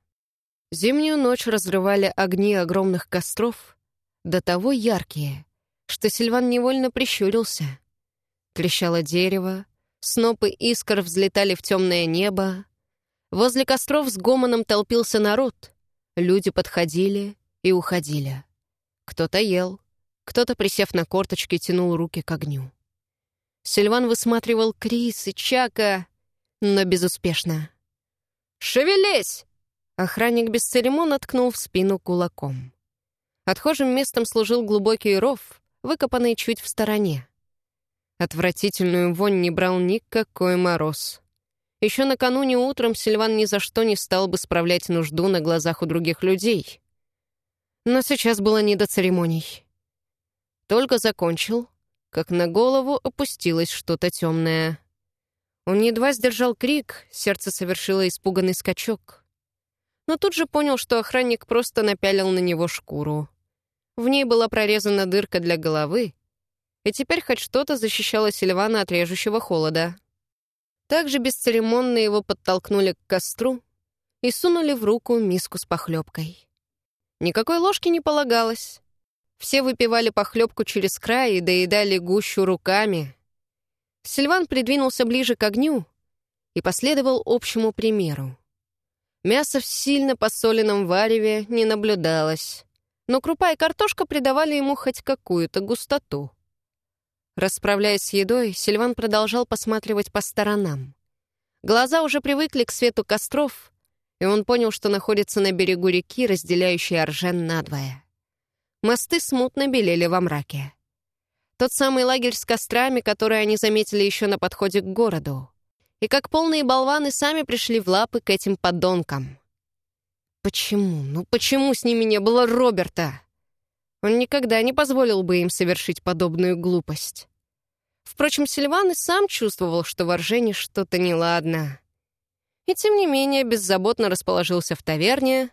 Зимнюю ночь разрывали огни огромных костров, до того яркие, что Сильван невольно прищурился. Трещало дерево, снопы искр взлетали в темное небо, Возле костров с гомоном толпился народ. Люди подходили и уходили. Кто-то ел, кто-то, присев на корточки, тянул руки к огню. Сильван высматривал Крис и Чака, но безуспешно. «Шевелись!» Охранник без церемон ткнул в спину кулаком. Отхожим местом служил глубокий ров, выкопанный чуть в стороне. Отвратительную вонь не брал никакой мороз. Еще накануне утром Сильван ни за что не стал бы справлять нужду на глазах у других людей. Но сейчас было не до церемоний. Только закончил, как на голову опустилось что-то темное. Он едва сдержал крик, сердце совершило испуганный скачок. Но тут же понял, что охранник просто напялил на него шкуру. В ней была прорезана дырка для головы, и теперь хоть что-то защищало Сильвана от режущего холода. Также бесцеремонно его подтолкнули к костру и сунули в руку миску с похлебкой. Никакой ложки не полагалось. Все выпивали похлебку через край и доедали гущу руками. Сильван придвинулся ближе к огню и последовал общему примеру. Мясо в сильно посоленном вареве не наблюдалось, но крупа и картошка придавали ему хоть какую-то густоту. Расправляясь с едой, Сильван продолжал посматривать по сторонам. Глаза уже привыкли к свету костров, и он понял, что находится на берегу реки, разделяющей Аржен надвое. Мосты смутно белели во мраке. Тот самый лагерь с кострами, который они заметили еще на подходе к городу. И как полные болваны сами пришли в лапы к этим подонкам. Почему? Ну почему с ними не было Роберта? Он никогда не позволил бы им совершить подобную глупость. Впрочем, Сильван и сам чувствовал, что в Оржене что-то неладно. И тем не менее беззаботно расположился в таверне,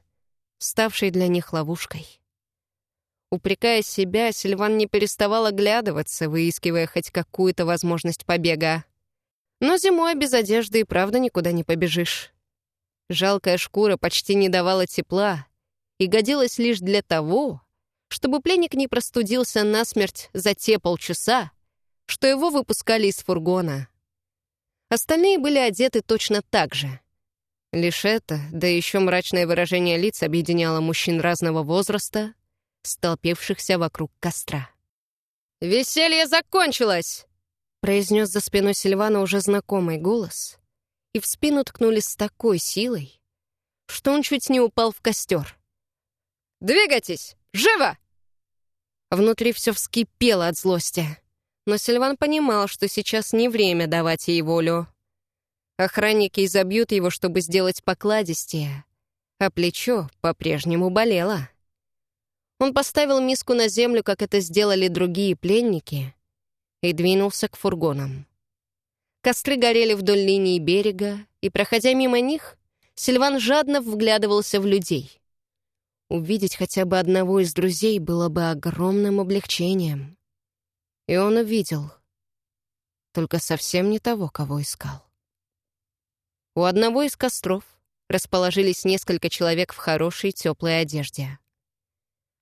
ставшей для них ловушкой. Упрекая себя, Сильван не переставал оглядываться, выискивая хоть какую-то возможность побега. Но зимой без одежды и правда никуда не побежишь. Жалкая шкура почти не давала тепла и годилась лишь для того, чтобы пленник не простудился насмерть за те полчаса, что его выпускали из фургона. Остальные были одеты точно так же. Лишь это, да еще мрачное выражение лиц объединяло мужчин разного возраста, столпившихся вокруг костра. «Веселье закончилось!» — произнес за спиной Сильвана уже знакомый голос, и в спину ткнулись с такой силой, что он чуть не упал в костер. «Двигайтесь! Живо!» Внутри все вскипело от злости. Но Сильван понимал, что сейчас не время давать ей волю. Охранники изобьют его, чтобы сделать покладистее, а плечо по-прежнему болело. Он поставил миску на землю, как это сделали другие пленники, и двинулся к фургонам. Костры горели вдоль линии берега, и, проходя мимо них, Сильван жадно вглядывался в людей. Увидеть хотя бы одного из друзей было бы огромным облегчением. И он увидел. Только совсем не того, кого искал. У одного из костров расположились несколько человек в хорошей теплой одежде.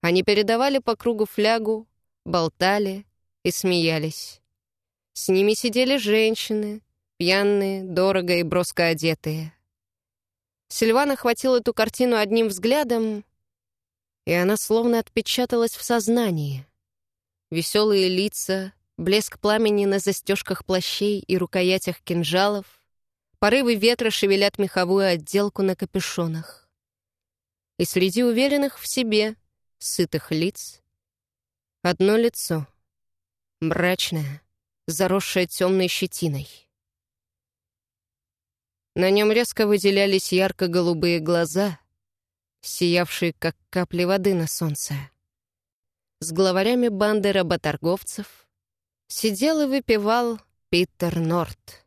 Они передавали по кругу флягу, болтали и смеялись. С ними сидели женщины, пьяные, дорого и броско одетые. Сильван охватил эту картину одним взглядом и она словно отпечаталась в сознании. Веселые лица, блеск пламени на застежках плащей и рукоятях кинжалов, порывы ветра шевелят меховую отделку на капюшонах. И среди уверенных в себе, сытых лиц, одно лицо, мрачное, заросшее темной щетиной. На нем резко выделялись ярко-голубые глаза — сиявший, как капли воды на солнце. С главарями банды работорговцев сидел и выпивал Питер Норт.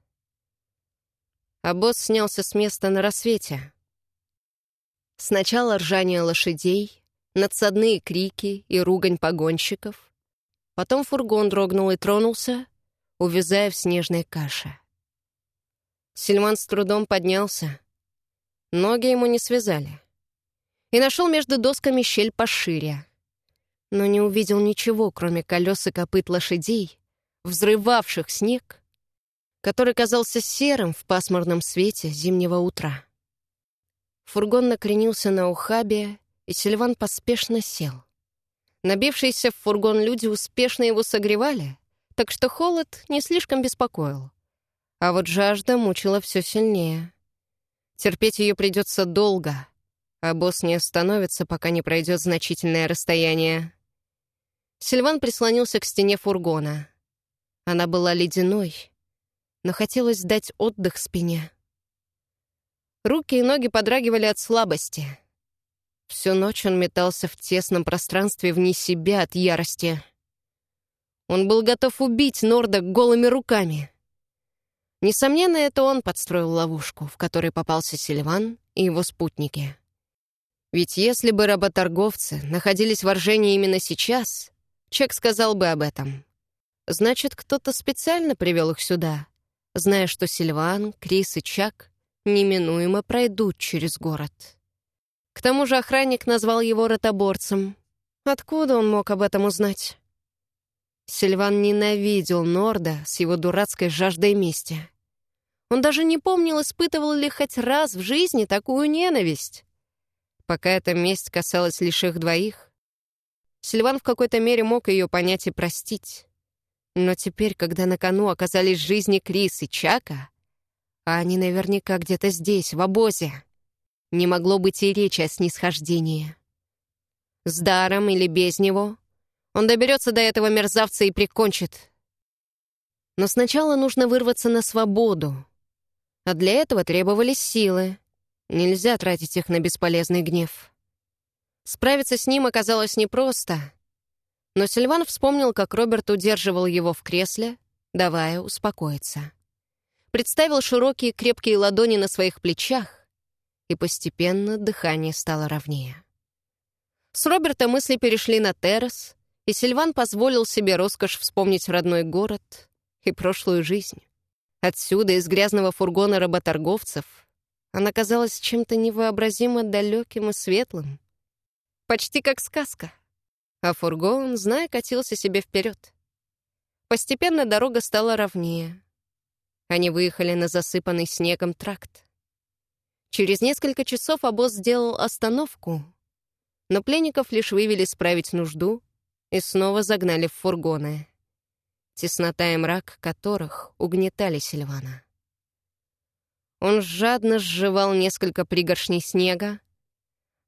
А босс снялся с места на рассвете. Сначала ржание лошадей, надсадные крики и ругань погонщиков. Потом фургон дрогнул и тронулся, увязая в снежной каше. Сильман с трудом поднялся. Ноги ему не связали и нашел между досками щель пошире. Но не увидел ничего, кроме колес и копыт лошадей, взрывавших снег, который казался серым в пасмурном свете зимнего утра. Фургон накренился на ухабе, и Сильван поспешно сел. Набившиеся в фургон люди успешно его согревали, так что холод не слишком беспокоил. А вот жажда мучила все сильнее. Терпеть ее придется долго — а босс не остановится, пока не пройдет значительное расстояние. Сильван прислонился к стене фургона. Она была ледяной, но хотелось дать отдых спине. Руки и ноги подрагивали от слабости. Всю ночь он метался в тесном пространстве вне себя от ярости. Он был готов убить Норда голыми руками. Несомненно, это он подстроил ловушку, в которой попался Сильван и его спутники. Ведь если бы работорговцы находились в Оржении именно сейчас, Чек сказал бы об этом. Значит, кто-то специально привел их сюда, зная, что Сильван, Крис и Чак неминуемо пройдут через город. К тому же охранник назвал его ротоборцем. Откуда он мог об этом узнать? Сильван ненавидел Норда с его дурацкой жаждой мести. Он даже не помнил, испытывал ли хоть раз в жизни такую ненависть. Пока эта месть касалась лишь их двоих, Сильван в какой-то мере мог ее понять и простить. Но теперь, когда на кону оказались жизни Крис и Чака, а они наверняка где-то здесь, в обозе, не могло быть и речи о снисхождении. С даром или без него он доберется до этого мерзавца и прикончит. Но сначала нужно вырваться на свободу. А для этого требовались силы. Нельзя тратить их на бесполезный гнев. Справиться с ним оказалось непросто. Но Сильван вспомнил, как Роберт удерживал его в кресле, давая успокоиться. Представил широкие крепкие ладони на своих плечах, и постепенно дыхание стало ровнее. С Роберта мысли перешли на террас, и Сильван позволил себе роскошь вспомнить родной город и прошлую жизнь. Отсюда, из грязного фургона работорговцев, она казалась чем-то невообразимо далеким и светлым. Почти как сказка. А фургон, зная, катился себе вперед. Постепенно дорога стала ровнее. Они выехали на засыпанный снегом тракт. Через несколько часов обоз сделал остановку, но пленников лишь вывели справить нужду и снова загнали в фургоны, теснота и мрак которых угнетали Сильвана. Он жадно сживал несколько пригоршней снега,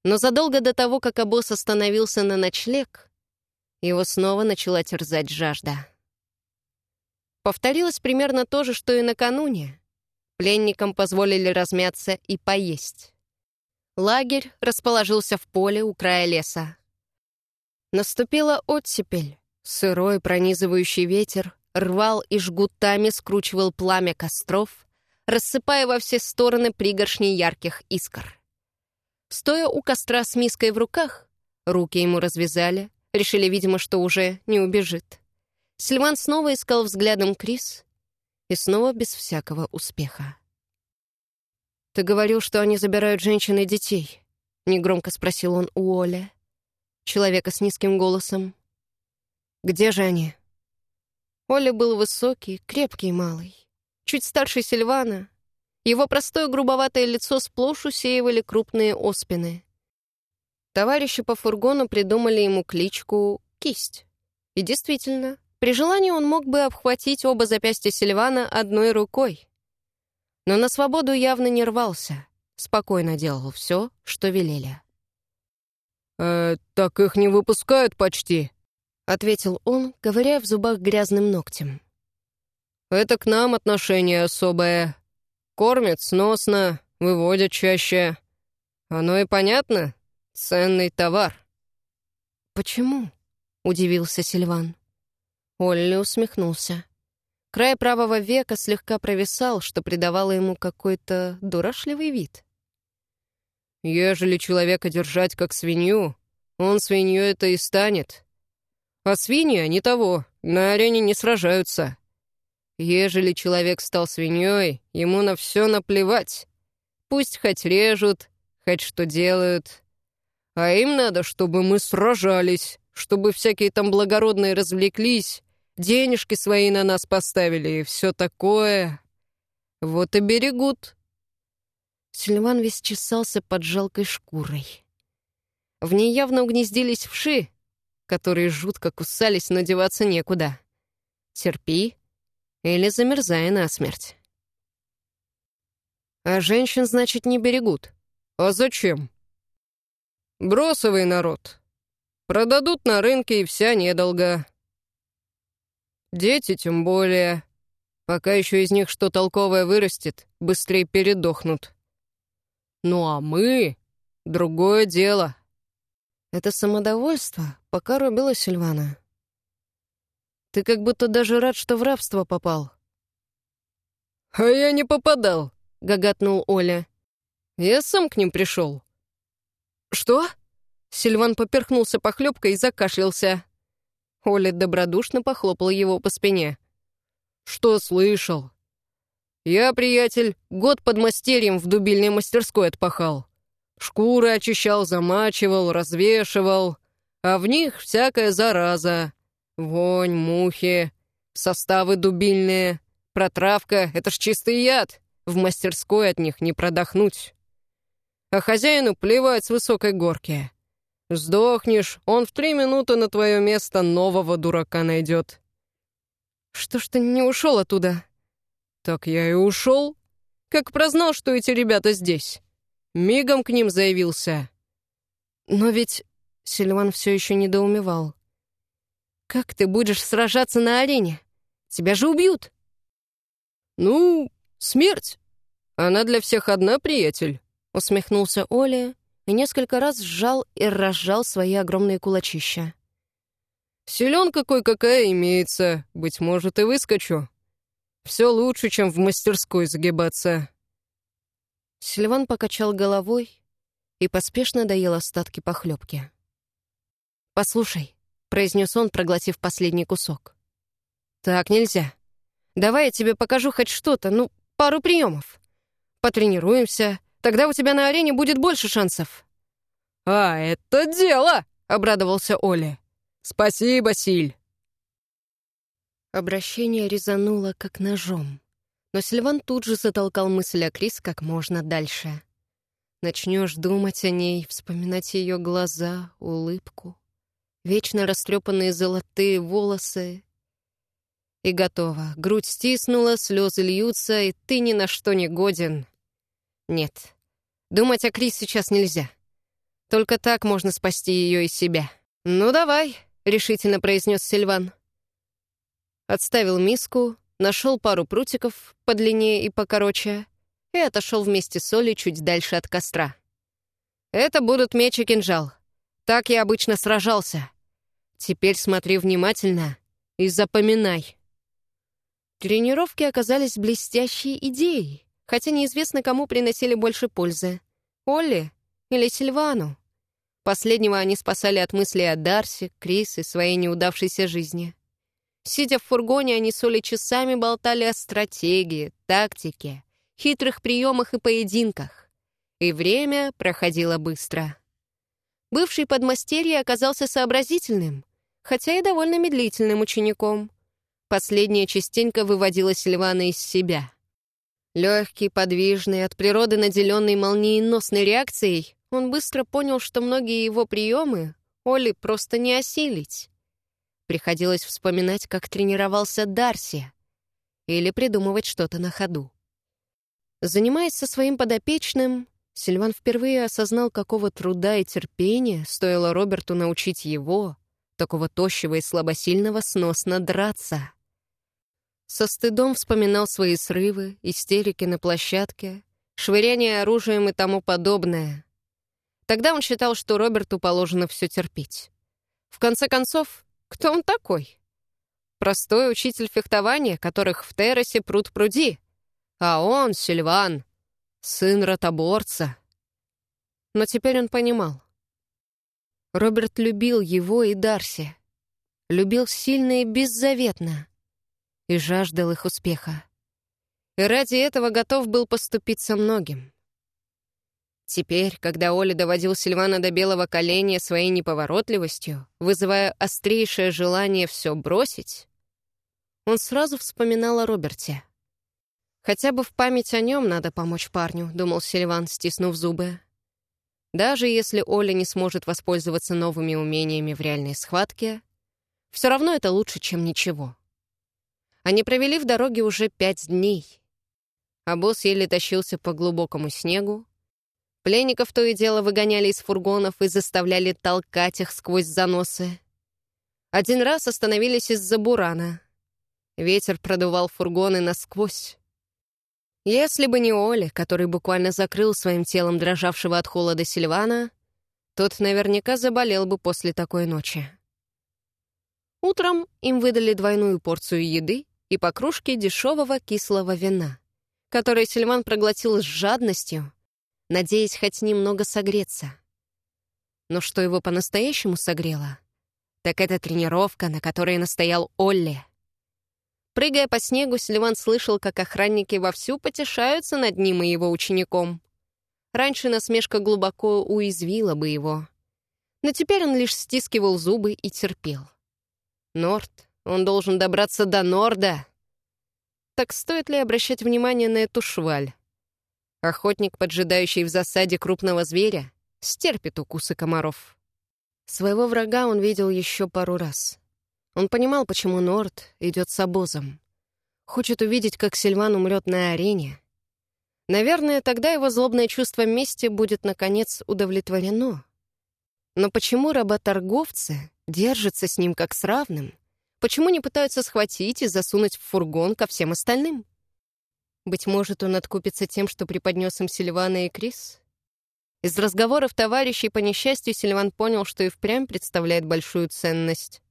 но задолго до того, как обоз остановился на ночлег, его снова начала терзать жажда. Повторилось примерно то же, что и накануне. Пленникам позволили размяться и поесть. Лагерь расположился в поле у края леса. Наступила оттепель. Сырой пронизывающий ветер рвал и жгутами скручивал пламя костров, рассыпая во все стороны пригоршни ярких искр. Стоя у костра с миской в руках, руки ему развязали, решили, видимо, что уже не убежит. Сильван снова искал взглядом Крис и снова без всякого успеха. «Ты говорил, что они забирают женщин и детей?» — негромко спросил он у Оля человека с низким голосом. «Где же они?» Оля был высокий, крепкий малый, чуть старше Сильвана. Его простое грубоватое лицо сплошь усеивали крупные оспины. Товарищи по фургону придумали ему кличку «Кисть». И действительно, при желании он мог бы обхватить оба запястья Сильвана одной рукой. Но на свободу явно не рвался, спокойно делал все, что велели. «Э, так их не выпускают почти», — ответил он, говоря в зубах грязным ногтем. «Это к нам отношение особое. Кормят сносно, выводят чаще. Оно и понятно. Ценный товар». «Почему?» — удивился Сильван. Олли усмехнулся. Край правого века слегка провисал, что придавало ему какой-то дурашливый вид. Ежели человека держать как свинью, он свинью это и станет. А свиньи, они того, на арене не сражаются. Ежели человек стал свиньей, ему на все наплевать. Пусть хоть режут, хоть что делают. А им надо, чтобы мы сражались, чтобы всякие там благородные развлеклись, денежки свои на нас поставили и все такое. Вот и берегут. Сильван весь чесался под жалкой шкурой. В ней явно угнездились вши, которые жутко кусались, но деваться некуда. Терпи или замерзай насмерть. А женщин, значит, не берегут. А зачем? Бросовый народ. Продадут на рынке и вся недолго. Дети тем более. Пока еще из них что толковое вырастет, быстрее передохнут. Ну а мы — другое дело. Это самодовольство пока рубило Сильвана. Ты как будто даже рад, что в рабство попал. «А я не попадал», — гоготнул Оля. «Я сам к ним пришел». «Что?» Сильван поперхнулся похлебкой и закашлялся. Оля добродушно похлопал его по спине. «Что слышал?» «Я, приятель, год под мастерьем в дубильной мастерской отпахал. Шкуры очищал, замачивал, развешивал, а в них всякая зараза. Вонь, мухи, составы дубильные, протравка — это ж чистый яд. В мастерской от них не продохнуть. А хозяину плевать с высокой горки. Сдохнешь, он в три минуты на твое место нового дурака найдет. Что ж ты не ушел оттуда? Так я и ушел. Как прознал, что эти ребята здесь. Мигом к ним заявился. Но ведь Сильван все еще недоумевал. Как ты будешь сражаться на арене? Тебя же убьют. Ну, смерть. Она для всех одна, приятель. Усмехнулся Оля и несколько раз сжал и разжал свои огромные кулачища. Селенка кое-какая имеется, быть может, и выскочу. Все лучше, чем в мастерской загибаться. Сильван покачал головой и поспешно доел остатки похлебки. «Послушай, произнес он, проглотив последний кусок. «Так нельзя. Давай я тебе покажу хоть что-то, ну, пару приемов. Потренируемся, тогда у тебя на арене будет больше шансов». «А, это дело!» — обрадовался Оля. «Спасибо, Силь!» Обращение резануло, как ножом. Но Сильван тут же затолкал мысль о Крис как можно дальше. Начнешь думать о ней, вспоминать ее глаза, улыбку вечно растрепанные золотые волосы. И готово. Грудь стиснула, слезы льются, и ты ни на что не годен. Нет, думать о Крис сейчас нельзя. Только так можно спасти ее и себя. «Ну, давай», — решительно произнес Сильван. Отставил миску, нашел пару прутиков подлиннее и покороче и отошел вместе с Олей чуть дальше от костра. «Это будут меч и кинжал. Так я обычно сражался. Теперь смотри внимательно и запоминай. Тренировки оказались блестящей идеей, хотя неизвестно, кому приносили больше пользы — Олли или Сильвану. Последнего они спасали от мыслей о Дарсе, Крис и своей неудавшейся жизни. Сидя в фургоне, они с Олей часами болтали о стратегии, тактике, хитрых приемах и поединках. И время проходило быстро. Бывший подмастерье оказался сообразительным — хотя и довольно медлительным учеником. Последняя частенько выводила Сильвана из себя. Легкий, подвижный, от природы наделенный молниеносной реакцией, он быстро понял, что многие его приемы Оли просто не осилить. Приходилось вспоминать, как тренировался Дарси, или придумывать что-то на ходу. Занимаясь со своим подопечным, Сильван впервые осознал, какого труда и терпения стоило Роберту научить его, такого тощего и слабосильного, сносно драться. Со стыдом вспоминал свои срывы, истерики на площадке, швыряние оружием и тому подобное. Тогда он считал, что Роберту положено все терпеть. В конце концов, кто он такой? Простой учитель фехтования, которых в террасе пруд пруди. А он, Сильван, сын ротоборца. Но теперь он понимал. Роберт любил его и Дарси. Любил сильно и беззаветно. И жаждал их успеха. И ради этого готов был поступить со многим. Теперь, когда Оля доводил Сильвана до белого коленя своей неповоротливостью, вызывая острейшее желание все бросить, он сразу вспоминал о Роберте. «Хотя бы в память о нем надо помочь парню», — думал Сильван, стиснув зубы. Даже если Оля не сможет воспользоваться новыми умениями в реальной схватке, все равно это лучше, чем ничего. Они провели в дороге уже пять дней. А еле тащился по глубокому снегу. Пленников то и дело выгоняли из фургонов и заставляли толкать их сквозь заносы. Один раз остановились из-за бурана. Ветер продувал фургоны насквозь. Если бы не Оли, который буквально закрыл своим телом дрожавшего от холода Сильвана, тот наверняка заболел бы после такой ночи. Утром им выдали двойную порцию еды и по кружке дешевого кислого вина, которое Сильван проглотил с жадностью, надеясь хоть немного согреться. Но что его по-настоящему согрело, так это тренировка, на которой настоял Олли. Прыгая по снегу, Сильван слышал, как охранники вовсю потешаются над ним и его учеником. Раньше насмешка глубоко уязвила бы его. Но теперь он лишь стискивал зубы и терпел. Норд, он должен добраться до Норда. Так стоит ли обращать внимание на эту шваль? Охотник, поджидающий в засаде крупного зверя, стерпит укусы комаров. Своего врага он видел еще пару раз. Он понимал, почему Норд идет с обозом. Хочет увидеть, как Сильван умрет на арене. Наверное, тогда его злобное чувство мести будет, наконец, удовлетворено. Но почему работорговцы держатся с ним как с равным? Почему не пытаются схватить и засунуть в фургон ко всем остальным? Быть может, он откупится тем, что преподнес им Сильвана и Крис? Из разговоров товарищей по несчастью Сильван понял, что и впрямь представляет большую ценность.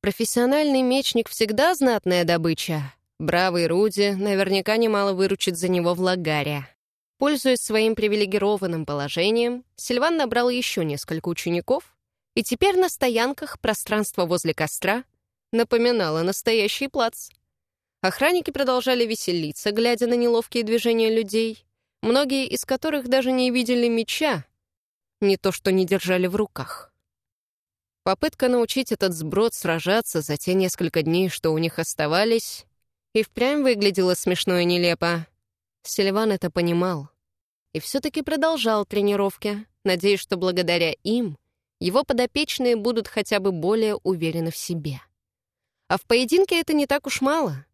Профессиональный мечник всегда знатная добыча. Бравый Руди наверняка немало выручит за него в лагаре. Пользуясь своим привилегированным положением, Сильван набрал еще несколько учеников, и теперь на стоянках пространство возле костра напоминало настоящий плац. Охранники продолжали веселиться, глядя на неловкие движения людей, многие из которых даже не видели меча, не то что не держали в руках. Попытка научить этот сброд сражаться за те несколько дней, что у них оставались, и впрямь выглядела смешно и нелепо. Сильван это понимал. И все-таки продолжал тренировки, надеясь, что благодаря им его подопечные будут хотя бы более уверены в себе. А в поединке это не так уж мало.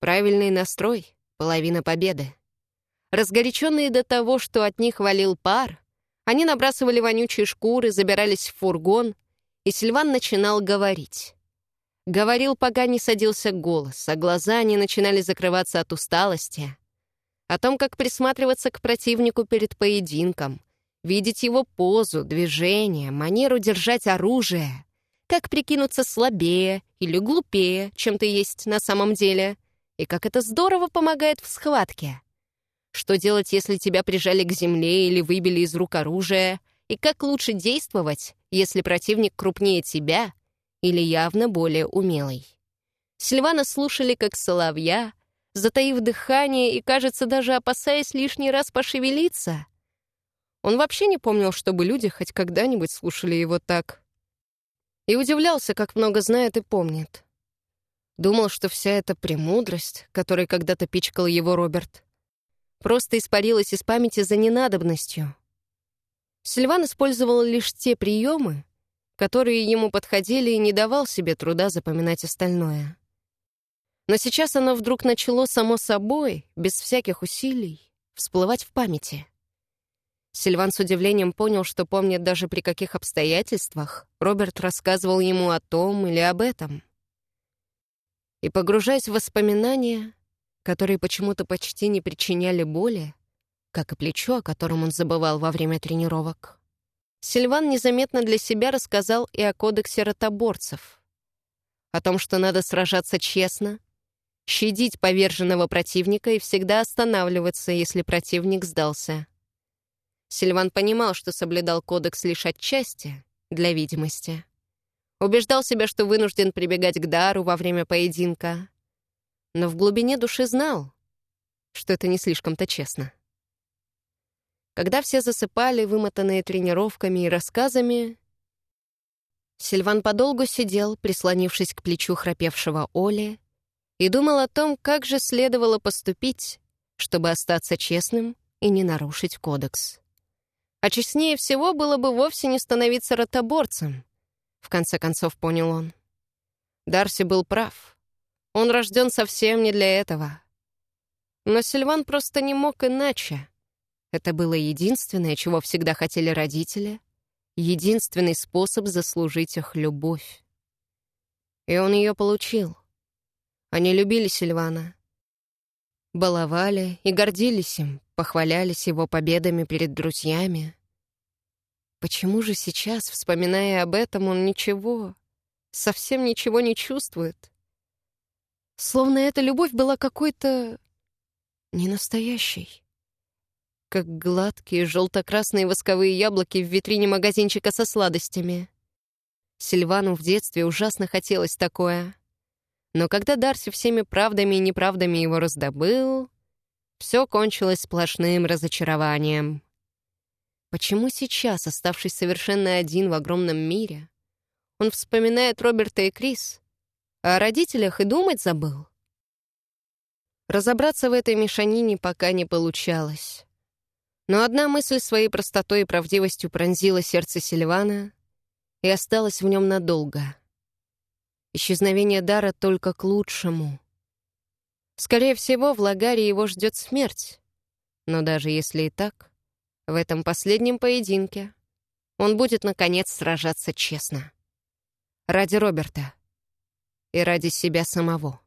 Правильный настрой — половина победы. Разгоряченные до того, что от них валил пар, они набрасывали вонючие шкуры, забирались в фургон, и Сильван начинал говорить. Говорил, пока не садился голос, а глаза не начинали закрываться от усталости. О том, как присматриваться к противнику перед поединком, видеть его позу, движение, манеру держать оружие, как прикинуться слабее или глупее, чем ты есть на самом деле — и как это здорово помогает в схватке. Что делать, если тебя прижали к земле или выбили из рук оружие, и как лучше действовать, если противник крупнее тебя или явно более умелый. Сильвана слушали как соловья, затаив дыхание и, кажется, даже опасаясь лишний раз пошевелиться. Он вообще не помнил, чтобы люди хоть когда-нибудь слушали его так. И удивлялся, как много знает и помнит. Думал, что вся эта премудрость, которой когда-то пичкал его Роберт, просто испарилась из памяти за ненадобностью. Сильван использовал лишь те приемы, которые ему подходили и не давал себе труда запоминать остальное. Но сейчас оно вдруг начало само собой, без всяких усилий, всплывать в памяти. Сильван с удивлением понял, что помнит даже при каких обстоятельствах Роберт рассказывал ему о том или об этом — и, погружаясь в воспоминания, которые почему-то почти не причиняли боли, как и плечо, о котором он забывал во время тренировок, Сильван незаметно для себя рассказал и о кодексе ротоборцев, о том, что надо сражаться честно, щадить поверженного противника и всегда останавливаться, если противник сдался. Сильван понимал, что соблюдал кодекс лишь отчасти, для видимости. Убеждал себя, что вынужден прибегать к дару во время поединка. Но в глубине души знал, что это не слишком-то честно. Когда все засыпали, вымотанные тренировками и рассказами, Сильван подолгу сидел, прислонившись к плечу храпевшего Оли, и думал о том, как же следовало поступить, чтобы остаться честным и не нарушить кодекс. А честнее всего было бы вовсе не становиться ротоборцем, в конце концов понял он. Дарси был прав. Он рожден совсем не для этого. Но Сильван просто не мог иначе. Это было единственное, чего всегда хотели родители, единственный способ заслужить их любовь. И он ее получил. Они любили Сильвана. баловали и гордились им, похвалялись его победами перед друзьями. Почему же сейчас, вспоминая об этом, он ничего, совсем ничего не чувствует? Словно эта любовь была какой-то ненастоящей. Как гладкие желто-красные восковые яблоки в витрине магазинчика со сладостями. Сильвану в детстве ужасно хотелось такое. Но когда Дарси всеми правдами и неправдами его раздобыл, все кончилось сплошным разочарованием. Почему сейчас, оставшись совершенно один в огромном мире, он вспоминает Роберта и Крис, а о родителях и думать забыл? Разобраться в этой мешанине пока не получалось. Но одна мысль своей простотой и правдивостью пронзила сердце Сильвана и осталась в нем надолго. Исчезновение дара только к лучшему. Скорее всего, в Лагаре его ждет смерть. Но даже если и так, в этом последнем поединке он будет, наконец, сражаться честно. Ради Роберта и ради себя самого.